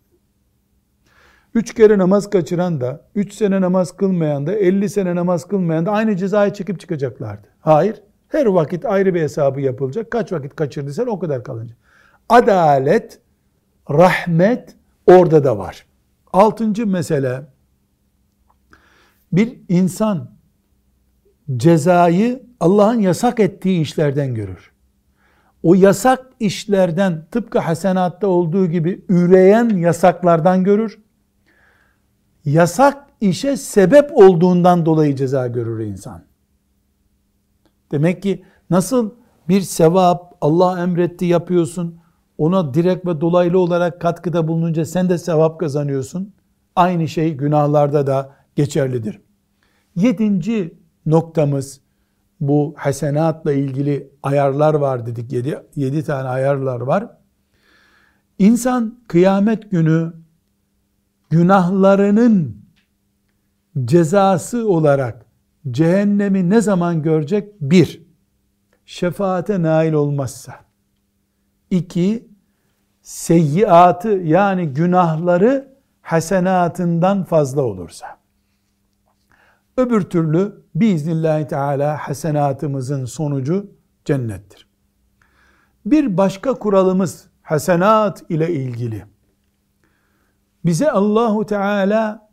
Üç kere namaz kaçıran da, üç sene namaz kılmayan da, elli sene namaz kılmayan da aynı cezayı çekip çıkacaklardı. Hayır. Her vakit ayrı bir hesabı yapılacak. Kaç vakit kaçırdıysan o kadar kalınca. Adalet, rahmet orada da var. Altıncı mesele, bir insan cezayı Allah'ın yasak ettiği işlerden görür. O yasak işlerden tıpkı hasenatta olduğu gibi üreyen yasaklardan görür. Yasak işe sebep olduğundan dolayı ceza görür insan. Demek ki nasıl bir sevap Allah emretti yapıyorsun, ona direkt ve dolaylı olarak katkıda bulununca sen de sevap kazanıyorsun. Aynı şey günahlarda da geçerlidir. Yedinci noktamız bu hasenatla ilgili ayarlar var dedik. Yedi, yedi tane ayarlar var. İnsan kıyamet günü günahlarının cezası olarak cehennemi ne zaman görecek? Bir, şefaate nail olmazsa. İki, seyyiatı yani günahları hasenatından fazla olursa. Öbür türlü biiznillahü teala hasenatımızın sonucu cennettir. Bir başka kuralımız hasenat ile ilgili. Bize Allahu Teala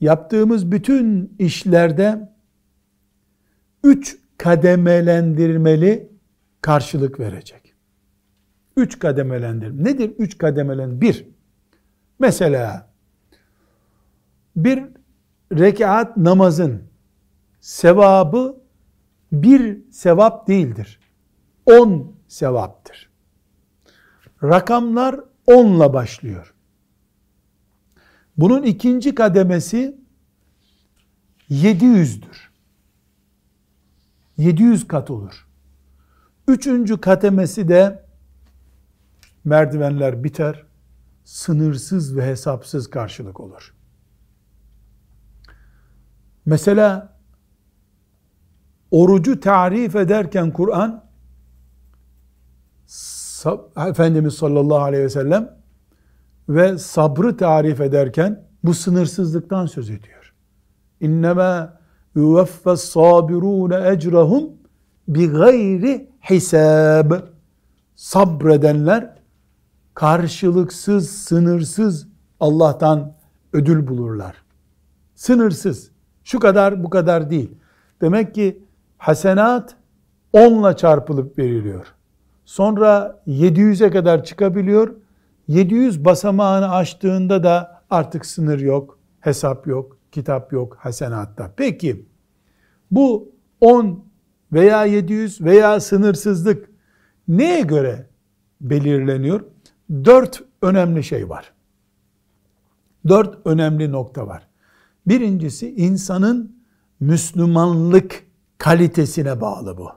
yaptığımız bütün işlerde üç kademelendirmeli karşılık verecek. Üç kademelendir. Nedir üç kademelen? Bir, mesela bir rekat namazın sevabı bir sevap değildir. On sevaptır. Rakamlar onla başlıyor. Bunun ikinci kademesi 700'dür. 700 kat olur. Üçüncü kademesi de merdivenler biter, sınırsız ve hesapsız karşılık olur. Mesela orucu tarif ederken Kur'an Efendimiz sallallahu aleyhi ve sellem ve sabrı tarif ederken bu sınırsızlıktan söz ediyor. İnnemâ yuveffes sabirûne ecrahum bi gayri hisab. Sabredenler karşılıksız, sınırsız Allah'tan ödül bulurlar. Sınırsız. Şu kadar bu kadar değil. Demek ki hasenat 10'la çarpılıp veriliyor. Sonra 700'e kadar çıkabiliyor. 700 basamağını aştığında da artık sınır yok, hesap yok, kitap yok hasenatta. Peki bu 10 veya 700 veya sınırsızlık neye göre belirleniyor? Dört önemli şey var. Dört önemli nokta var. Birincisi insanın Müslümanlık kalitesine bağlı bu.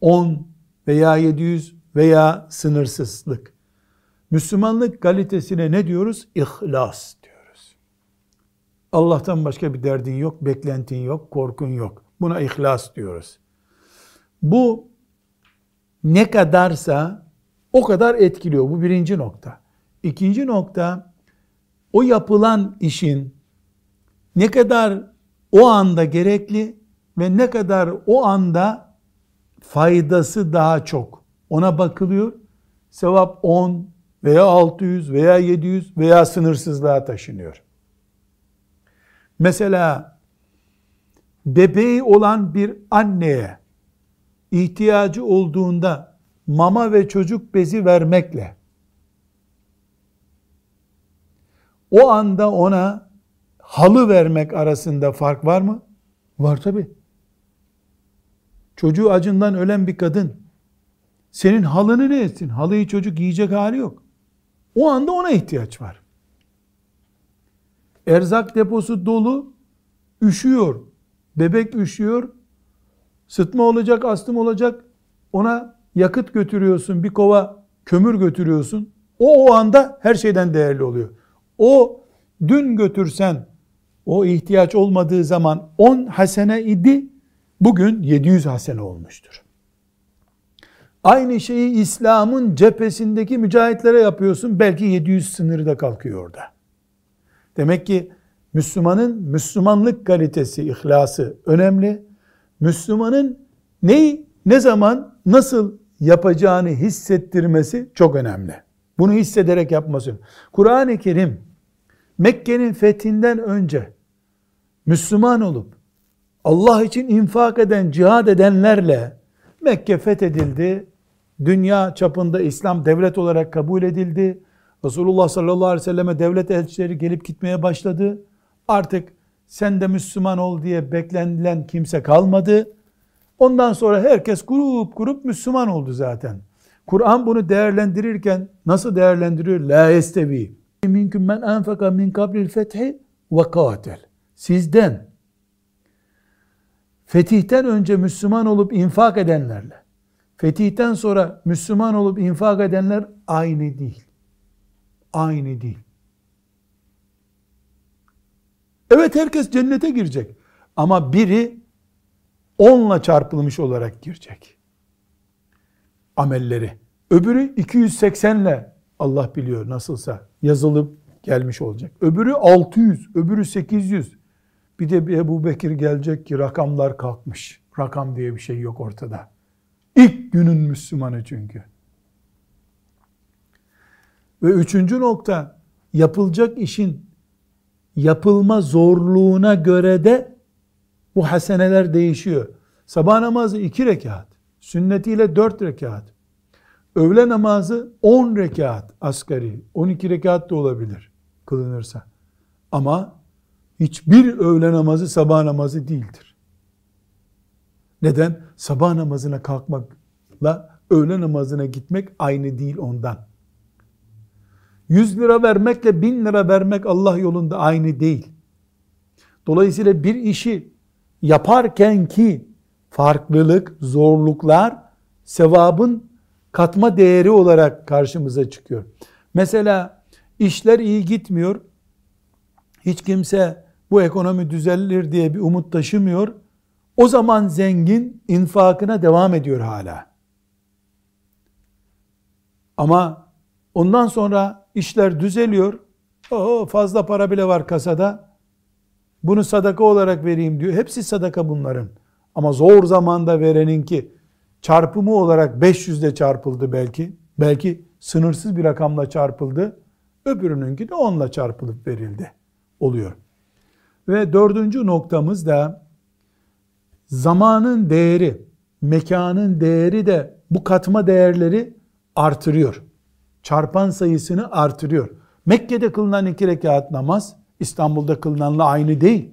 10 veya 700 veya sınırsızlık. Müslümanlık kalitesine ne diyoruz? İhlas diyoruz. Allah'tan başka bir derdin yok, beklentin yok, korkun yok. Buna ihlas diyoruz. Bu ne kadarsa o kadar etkiliyor. Bu birinci nokta. İkinci nokta o yapılan işin ne kadar o anda gerekli ve ne kadar o anda faydası daha çok ona bakılıyor. Sevap 10 veya 600 veya 700 veya sınırsızlığa taşınıyor. Mesela bebeği olan bir anneye ihtiyacı olduğunda mama ve çocuk bezi vermekle o anda ona halı vermek arasında fark var mı? Var tabi. Çocuğu acından ölen bir kadın senin halını ne etsin? Halıyı çocuk yiyecek hali yok. O anda ona ihtiyaç var. Erzak deposu dolu, üşüyor. Bebek üşüyor. Sıtma olacak, astım olacak. Ona yakıt götürüyorsun, bir kova kömür götürüyorsun. O o anda her şeyden değerli oluyor. O dün götürsen o ihtiyaç olmadığı zaman 10 hasene idi, bugün 700 hasene olmuştur. Aynı şeyi İslam'ın cephesindeki mücahitlere yapıyorsun. Belki 700 sınırı da kalkıyor orada. Demek ki Müslümanın Müslümanlık kalitesi, ihlası önemli. Müslümanın neyi, ne zaman, nasıl yapacağını hissettirmesi çok önemli. Bunu hissederek yapması. Kur'an-ı Kerim Mekke'nin fethinden önce Müslüman olup Allah için infak eden, cihad edenlerle Mekke fethedildi. Dünya çapında İslam devlet olarak kabul edildi. Resulullah sallallahu aleyhi ve selleme devlet elçileri gelip gitmeye başladı. Artık sen de Müslüman ol diye beklenilen kimse kalmadı. Ondan sonra herkes grup grup Müslüman oldu zaten. Kur'an bunu değerlendirirken nasıl değerlendiriyor? La yestevi. Minküm men enfeka min kablil fethi ve katil. Sizden fetihten önce Müslüman olup infak edenlerle fetihten sonra Müslüman olup infak edenler aynı değil. Aynı değil. Evet herkes cennete girecek. Ama biri onla çarpılmış olarak girecek. Amelleri. Öbürü 280 ile Allah biliyor nasılsa yazılıp gelmiş olacak. Öbürü 600, öbürü 800. Bir de bir Ebu Bekir gelecek ki rakamlar kalkmış. Rakam diye bir şey yok ortada. İlk günün Müslümanı çünkü. Ve üçüncü nokta yapılacak işin yapılma zorluğuna göre de bu haseneler değişiyor. Sabah namazı iki rekat, sünnetiyle dört rekat, öğle namazı on rekat asgari, on iki rekat da olabilir kılınırsa. Ama hiçbir öğle namazı sabah namazı değildir. Neden? Sabah namazına kalkmakla öğle namazına gitmek aynı değil ondan. 100 lira vermekle 1000 lira vermek Allah yolunda aynı değil. Dolayısıyla bir işi yaparken ki farklılık, zorluklar sevabın katma değeri olarak karşımıza çıkıyor. Mesela işler iyi gitmiyor. Hiç kimse bu ekonomi düzelir diye bir umut taşımıyor. O zaman zengin infakına devam ediyor hala. Ama ondan sonra işler düzeliyor. O fazla para bile var kasada. Bunu sadaka olarak vereyim diyor. Hepsi sadaka bunların. Ama zor zamanda verenin ki çarpımı olarak 500'de çarpıldı belki. Belki sınırsız bir rakamla çarpıldı. Öbürününki de onunla çarpılıp verildi. Oluyor. Ve dördüncü noktamız da zamanın değeri, mekanın değeri de bu katma değerleri artırıyor. Çarpan sayısını artırıyor. Mekke'de kılınan iki rekat namaz İstanbul'da kılınanla aynı değil.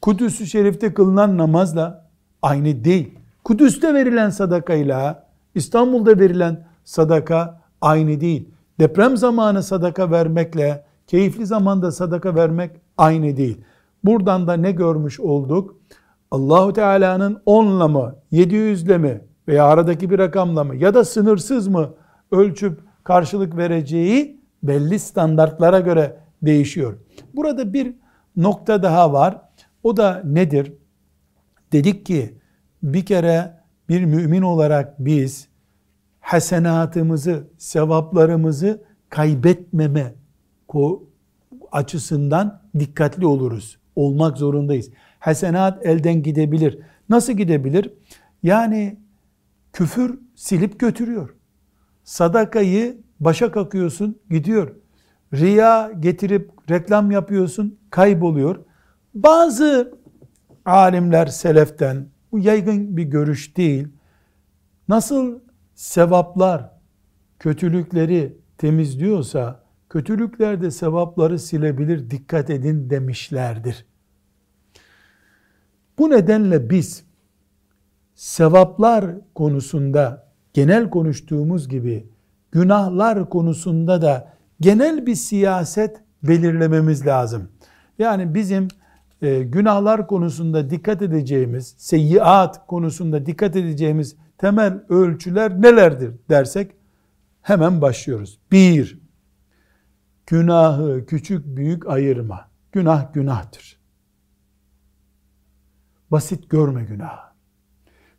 Kudüs-ü Şerif'te kılınan namazla aynı değil. Kudüs'te verilen sadakayla İstanbul'da verilen sadaka aynı değil. Deprem zamanı sadaka vermekle keyifli zamanda sadaka vermek aynı değil. Buradan da ne görmüş olduk? Allahu Teala'nın 10'la mı, 700'le mi veya aradaki bir rakamla mı ya da sınırsız mı ölçüp karşılık vereceği belli standartlara göre değişiyor. Burada bir nokta daha var. O da nedir? Dedik ki bir kere bir mümin olarak biz hasenatımızı, sevaplarımızı kaybetmeme açısından dikkatli oluruz. Olmak zorundayız. Hasenat elden gidebilir. Nasıl gidebilir? Yani küfür silip götürüyor. Sadakayı başa kakıyorsun gidiyor. Riya getirip reklam yapıyorsun kayboluyor. Bazı alimler seleften bu yaygın bir görüş değil. Nasıl sevaplar kötülükleri temizliyorsa kötülükler de sevapları silebilir dikkat edin demişlerdir. Bu nedenle biz sevaplar konusunda genel konuştuğumuz gibi günahlar konusunda da genel bir siyaset belirlememiz lazım. Yani bizim e, günahlar konusunda dikkat edeceğimiz, seyyiat konusunda dikkat edeceğimiz temel ölçüler nelerdir dersek hemen başlıyoruz. Bir, günahı küçük büyük ayırma. Günah günahtır. Basit görme günahı.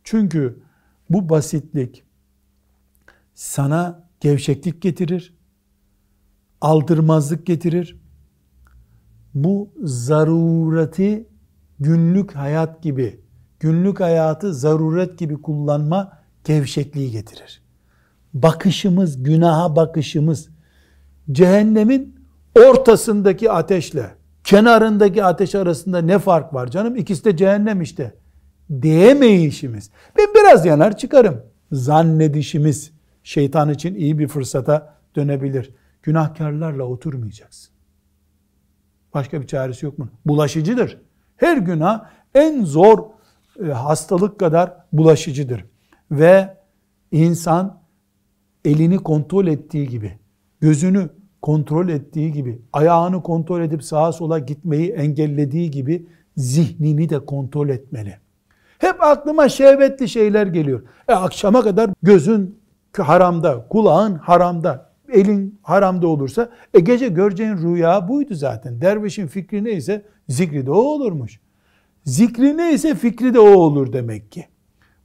Çünkü bu basitlik sana gevşeklik getirir. aldırmazlık getirir. Bu zarureti günlük hayat gibi, günlük hayatı zaruret gibi kullanma gevşekliği getirir. Bakışımız, günaha bakışımız, cehennemin ortasındaki ateşle kenarındaki ateş arasında ne fark var canım? İkisi de cehennem işte. Diyemeyişimiz. Ben biraz yanar çıkarım. Zannedişimiz şeytan için iyi bir fırsata dönebilir. Günahkarlarla oturmayacaksın. Başka bir çaresi yok mu? Bulaşıcıdır. Her günah en zor e, hastalık kadar bulaşıcıdır. Ve insan elini kontrol ettiği gibi, gözünü kontrol ettiği gibi, ayağını kontrol edip sağa sola gitmeyi engellediği gibi zihnini de kontrol etmeli. Hep aklıma şehvetli şeyler geliyor. E akşama kadar gözün haramda, kulağın haramda, elin haramda olursa e gece göreceğin rüya buydu zaten. Dervişin fikri neyse zikri de o olurmuş. Zikri neyse fikri de o olur demek ki.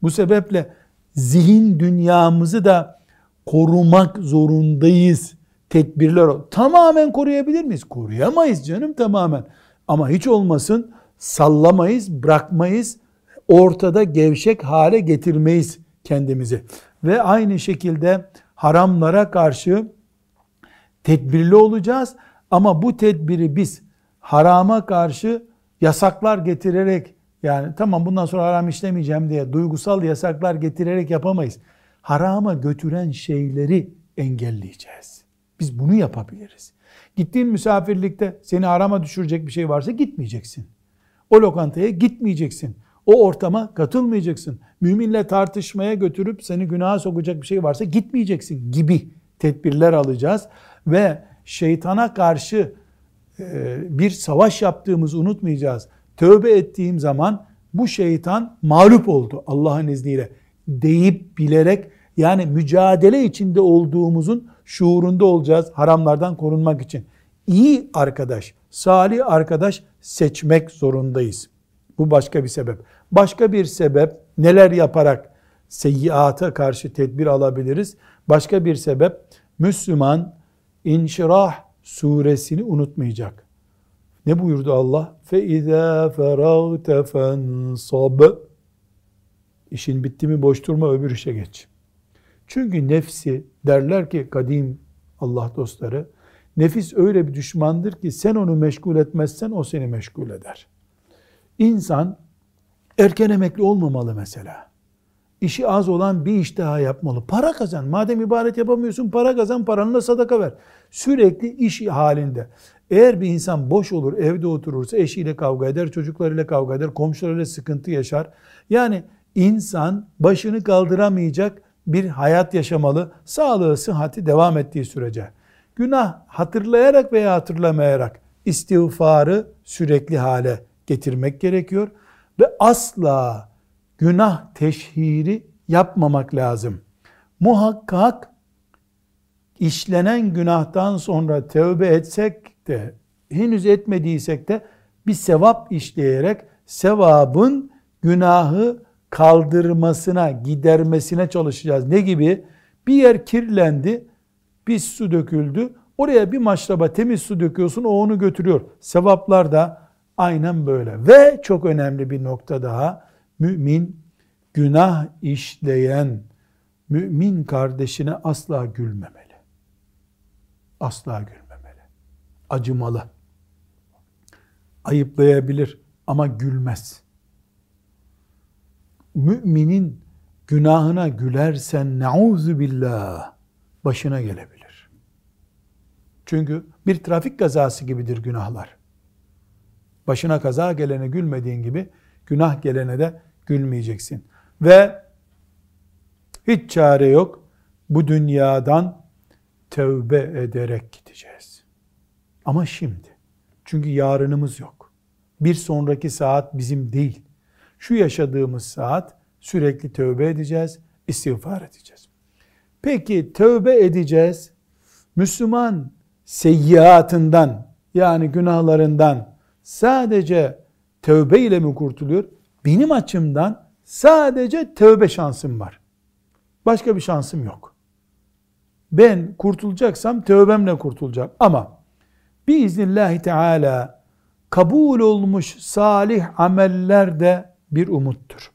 Bu sebeple zihin dünyamızı da korumak zorundayız tedbirler tamamen koruyabilir miyiz? Koruyamayız canım tamamen. Ama hiç olmasın sallamayız, bırakmayız. Ortada gevşek hale getirmeyiz kendimizi. Ve aynı şekilde haramlara karşı tedbirli olacağız. Ama bu tedbiri biz harama karşı yasaklar getirerek yani tamam bundan sonra haram işlemeyeceğim diye duygusal yasaklar getirerek yapamayız. Harama götüren şeyleri engelleyeceğiz. Biz bunu yapabiliriz. Gittiğin misafirlikte seni arama düşürecek bir şey varsa gitmeyeceksin. O lokantaya gitmeyeceksin. O ortama katılmayacaksın. Müminle tartışmaya götürüp seni günaha sokacak bir şey varsa gitmeyeceksin gibi tedbirler alacağız. Ve şeytana karşı e, bir savaş yaptığımızı unutmayacağız. Tövbe ettiğim zaman bu şeytan mağlup oldu Allah'ın izniyle deyip bilerek yani mücadele içinde olduğumuzun şuurunda olacağız haramlardan korunmak için. İyi arkadaş, salih arkadaş seçmek zorundayız. Bu başka bir sebep. Başka bir sebep neler yaparak seyyiata karşı tedbir alabiliriz? Başka bir sebep Müslüman İnşirah suresini unutmayacak. Ne buyurdu Allah? فَاِذَا فَرَغْتَ فَانْصَبْ İşin bitti mi boş durma öbür işe geç. Çünkü nefsi derler ki kadim Allah dostları nefis öyle bir düşmandır ki sen onu meşgul etmezsen o seni meşgul eder. İnsan erken emekli olmamalı mesela. İşi az olan bir iş daha yapmalı. Para kazan. Madem ibadet yapamıyorsun para kazan, paranla sadaka ver. Sürekli iş halinde. Eğer bir insan boş olur, evde oturursa eşiyle kavga eder, çocuklarıyla kavga eder, komşularıyla sıkıntı yaşar. Yani insan başını kaldıramayacak bir hayat yaşamalı. Sağlığı, sıhhati devam ettiği sürece. Günah hatırlayarak veya hatırlamayarak istiğfarı sürekli hale getirmek gerekiyor. Ve asla günah teşhiri yapmamak lazım. Muhakkak işlenen günahtan sonra tövbe etsek de henüz etmediysek de bir sevap işleyerek sevabın günahı kaldırmasına, gidermesine çalışacağız. Ne gibi? Bir yer kirlendi, pis su döküldü. Oraya bir maşraba temiz su döküyorsun, o onu götürüyor. Sevaplar da aynen böyle. Ve çok önemli bir nokta daha. Mümin günah işleyen mümin kardeşine asla gülmemeli. Asla gülmemeli. Acımalı. Ayıplayabilir ama gülmez müminin günahına gülersen neuzu billah başına gelebilir. Çünkü bir trafik kazası gibidir günahlar. Başına kaza gelene gülmediğin gibi günah gelene de gülmeyeceksin. Ve hiç çare yok. Bu dünyadan tövbe ederek gideceğiz. Ama şimdi. Çünkü yarınımız yok. Bir sonraki saat bizim değil şu yaşadığımız saat sürekli tövbe edeceğiz, istiğfar edeceğiz. Peki tövbe edeceğiz. Müslüman seyyiatından yani günahlarından sadece tövbe ile mi kurtuluyor? Benim açımdan sadece tövbe şansım var. Başka bir şansım yok. ben kurtulacaksam tövbemle kurtulacağım. Ama biiznillahü teala kabul olmuş salih ameller de bir umuttur.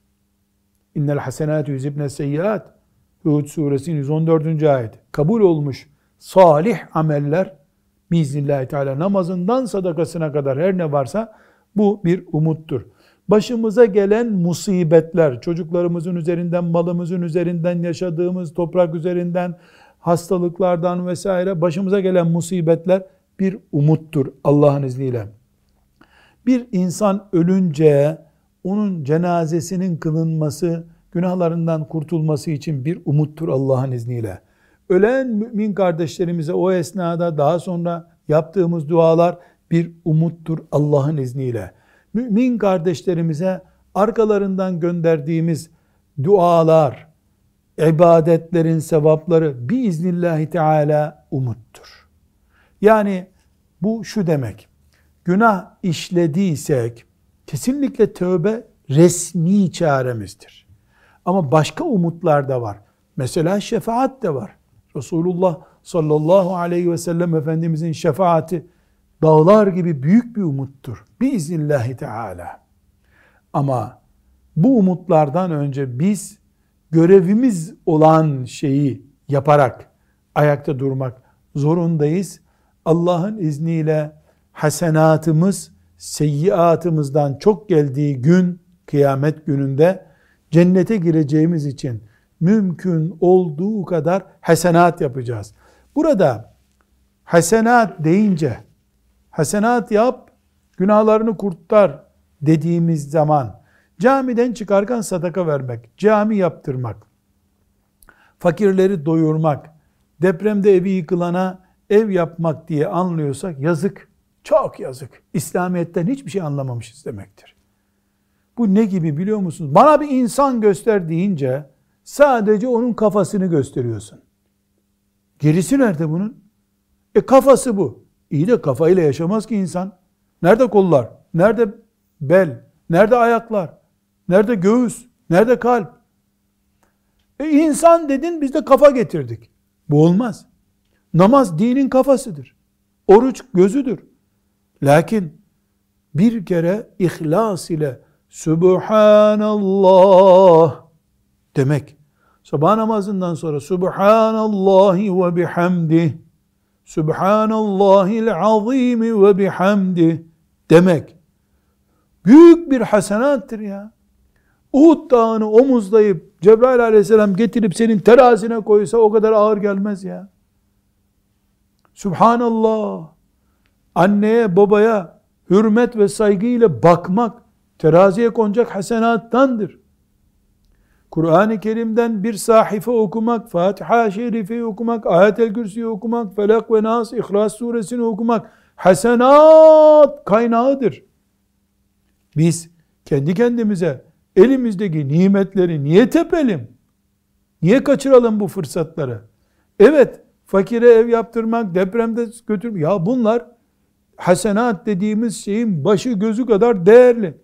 İnnel hasenatü yüzibne seyyiat Hud suresinin 114. ayet. Kabul olmuş salih ameller biiznillahü teala namazından sadakasına kadar her ne varsa bu bir umuttur. Başımıza gelen musibetler, çocuklarımızın üzerinden, malımızın üzerinden, yaşadığımız toprak üzerinden, hastalıklardan vesaire başımıza gelen musibetler bir umuttur Allah'ın izniyle. Bir insan ölünce onun cenazesinin kılınması, günahlarından kurtulması için bir umuttur Allah'ın izniyle. Ölen mümin kardeşlerimize o esnada daha sonra yaptığımız dualar bir umuttur Allah'ın izniyle. Mümin kardeşlerimize arkalarından gönderdiğimiz dualar, ibadetlerin sevapları biiznillahü teala umuttur. Yani bu şu demek. Günah işlediysek kesinlikle tövbe resmi çaremizdir. Ama başka umutlar da var. Mesela şefaat de var. Resulullah sallallahu aleyhi ve sellem Efendimizin şefaati dağlar gibi büyük bir umuttur. Biiznillahü teala. Ama bu umutlardan önce biz görevimiz olan şeyi yaparak ayakta durmak zorundayız. Allah'ın izniyle hasenatımız seyyiatımızdan çok geldiği gün kıyamet gününde cennete gireceğimiz için mümkün olduğu kadar hasenat yapacağız. Burada hasenat deyince hasenat yap, günahlarını kurtar dediğimiz zaman camiden çıkarken sadaka vermek, cami yaptırmak, fakirleri doyurmak, depremde evi yıkılana ev yapmak diye anlıyorsak yazık, çok yazık. İslamiyet'ten hiçbir şey anlamamışız demektir. Bu ne gibi biliyor musunuz? Bana bir insan göster deyince sadece onun kafasını gösteriyorsun. Gerisi nerede bunun? E kafası bu. İyi de kafayla yaşamaz ki insan. Nerede kollar? Nerede bel? Nerede ayaklar? Nerede göğüs? Nerede kalp? E insan dedin biz de kafa getirdik. Bu olmaz. Namaz dinin kafasıdır. Oruç gözüdür. Lakin bir kere ihlas ile Subhanallah demek. Sabah namazından sonra Subhanallahi ve bihamdih Subhanallahil azimi ve bihamdih demek büyük bir hasanattır ya. Uhud dağını omuzlayıp Cebrail aleyhisselam getirip senin terazine koysa o kadar ağır gelmez ya. Subhanallah. Anneye babaya hürmet ve saygıyla bakmak teraziye konacak hasenattandır. Kur'an-ı Kerim'den bir sahife okumak, Fatiha-i okumak, Ayet-el Kürsi'yi okumak, Felak ve Nas, İhlas suresini okumak hasenat kaynağıdır. Biz kendi kendimize elimizdeki nimetleri niye tepelim? Niye kaçıralım bu fırsatları? Evet, fakire ev yaptırmak, depremde götürmek, ya bunlar hasenat dediğimiz şeyin başı gözü kadar değerli.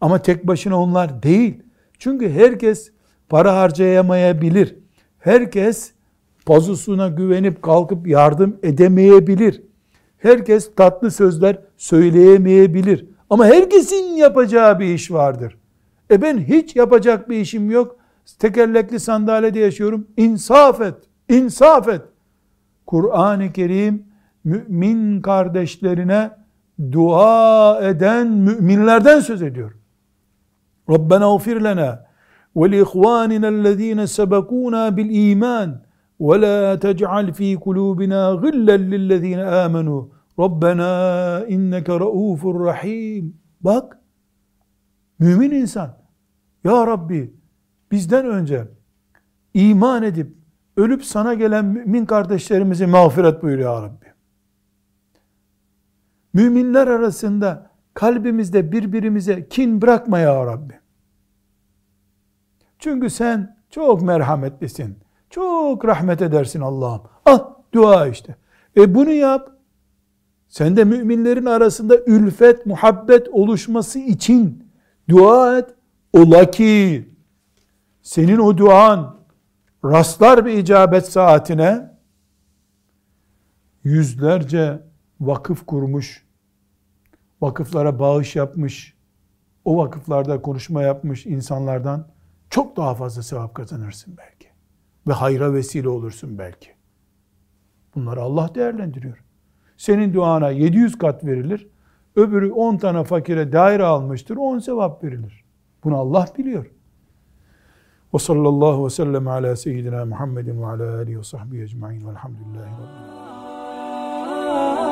Ama tek başına onlar değil. Çünkü herkes para harcayamayabilir. Herkes pazusuna güvenip kalkıp yardım edemeyebilir. Herkes tatlı sözler söyleyemeyebilir. Ama herkesin yapacağı bir iş vardır. E ben hiç yapacak bir işim yok. Tekerlekli sandalyede yaşıyorum. İnsaf et. İnsaf et. Kur'an-ı Kerim mümin kardeşlerine dua eden müminlerden söz ediyor. Rabbena ufir lena sebekuna bil iman ve la tec'al fi kulubina gillen lillezine amenu Rabbena inneke raufur rahim. Bak, mümin insan, Ya Rabbi, bizden önce iman edip, ölüp sana gelen mümin kardeşlerimizi mağfiret buyur Ya Rabbi. Müminler arasında kalbimizde birbirimize kin bırakma Ya Rabbi. Çünkü sen çok merhametlisin. Çok rahmet edersin Allah'ım. Ah dua işte. E bunu yap. Sen de müminlerin arasında ülfet, muhabbet oluşması için dua et. Ola ki senin o duan rastlar bir icabet saatine yüzlerce vakıf kurmuş, vakıflara bağış yapmış, o vakıflarda konuşma yapmış insanlardan çok daha fazla sevap kazanırsın belki. Ve hayra vesile olursun belki. Bunları Allah değerlendiriyor. Senin duana 700 kat verilir. Öbürü 10 tane fakire daire almıştır. 10 sevap verilir. Bunu Allah biliyor. Ve sallallahu ve sellem ala seyyidina Muhammedin ve ala alihi ve sahbihi ecma'in velhamdülillahi rabbil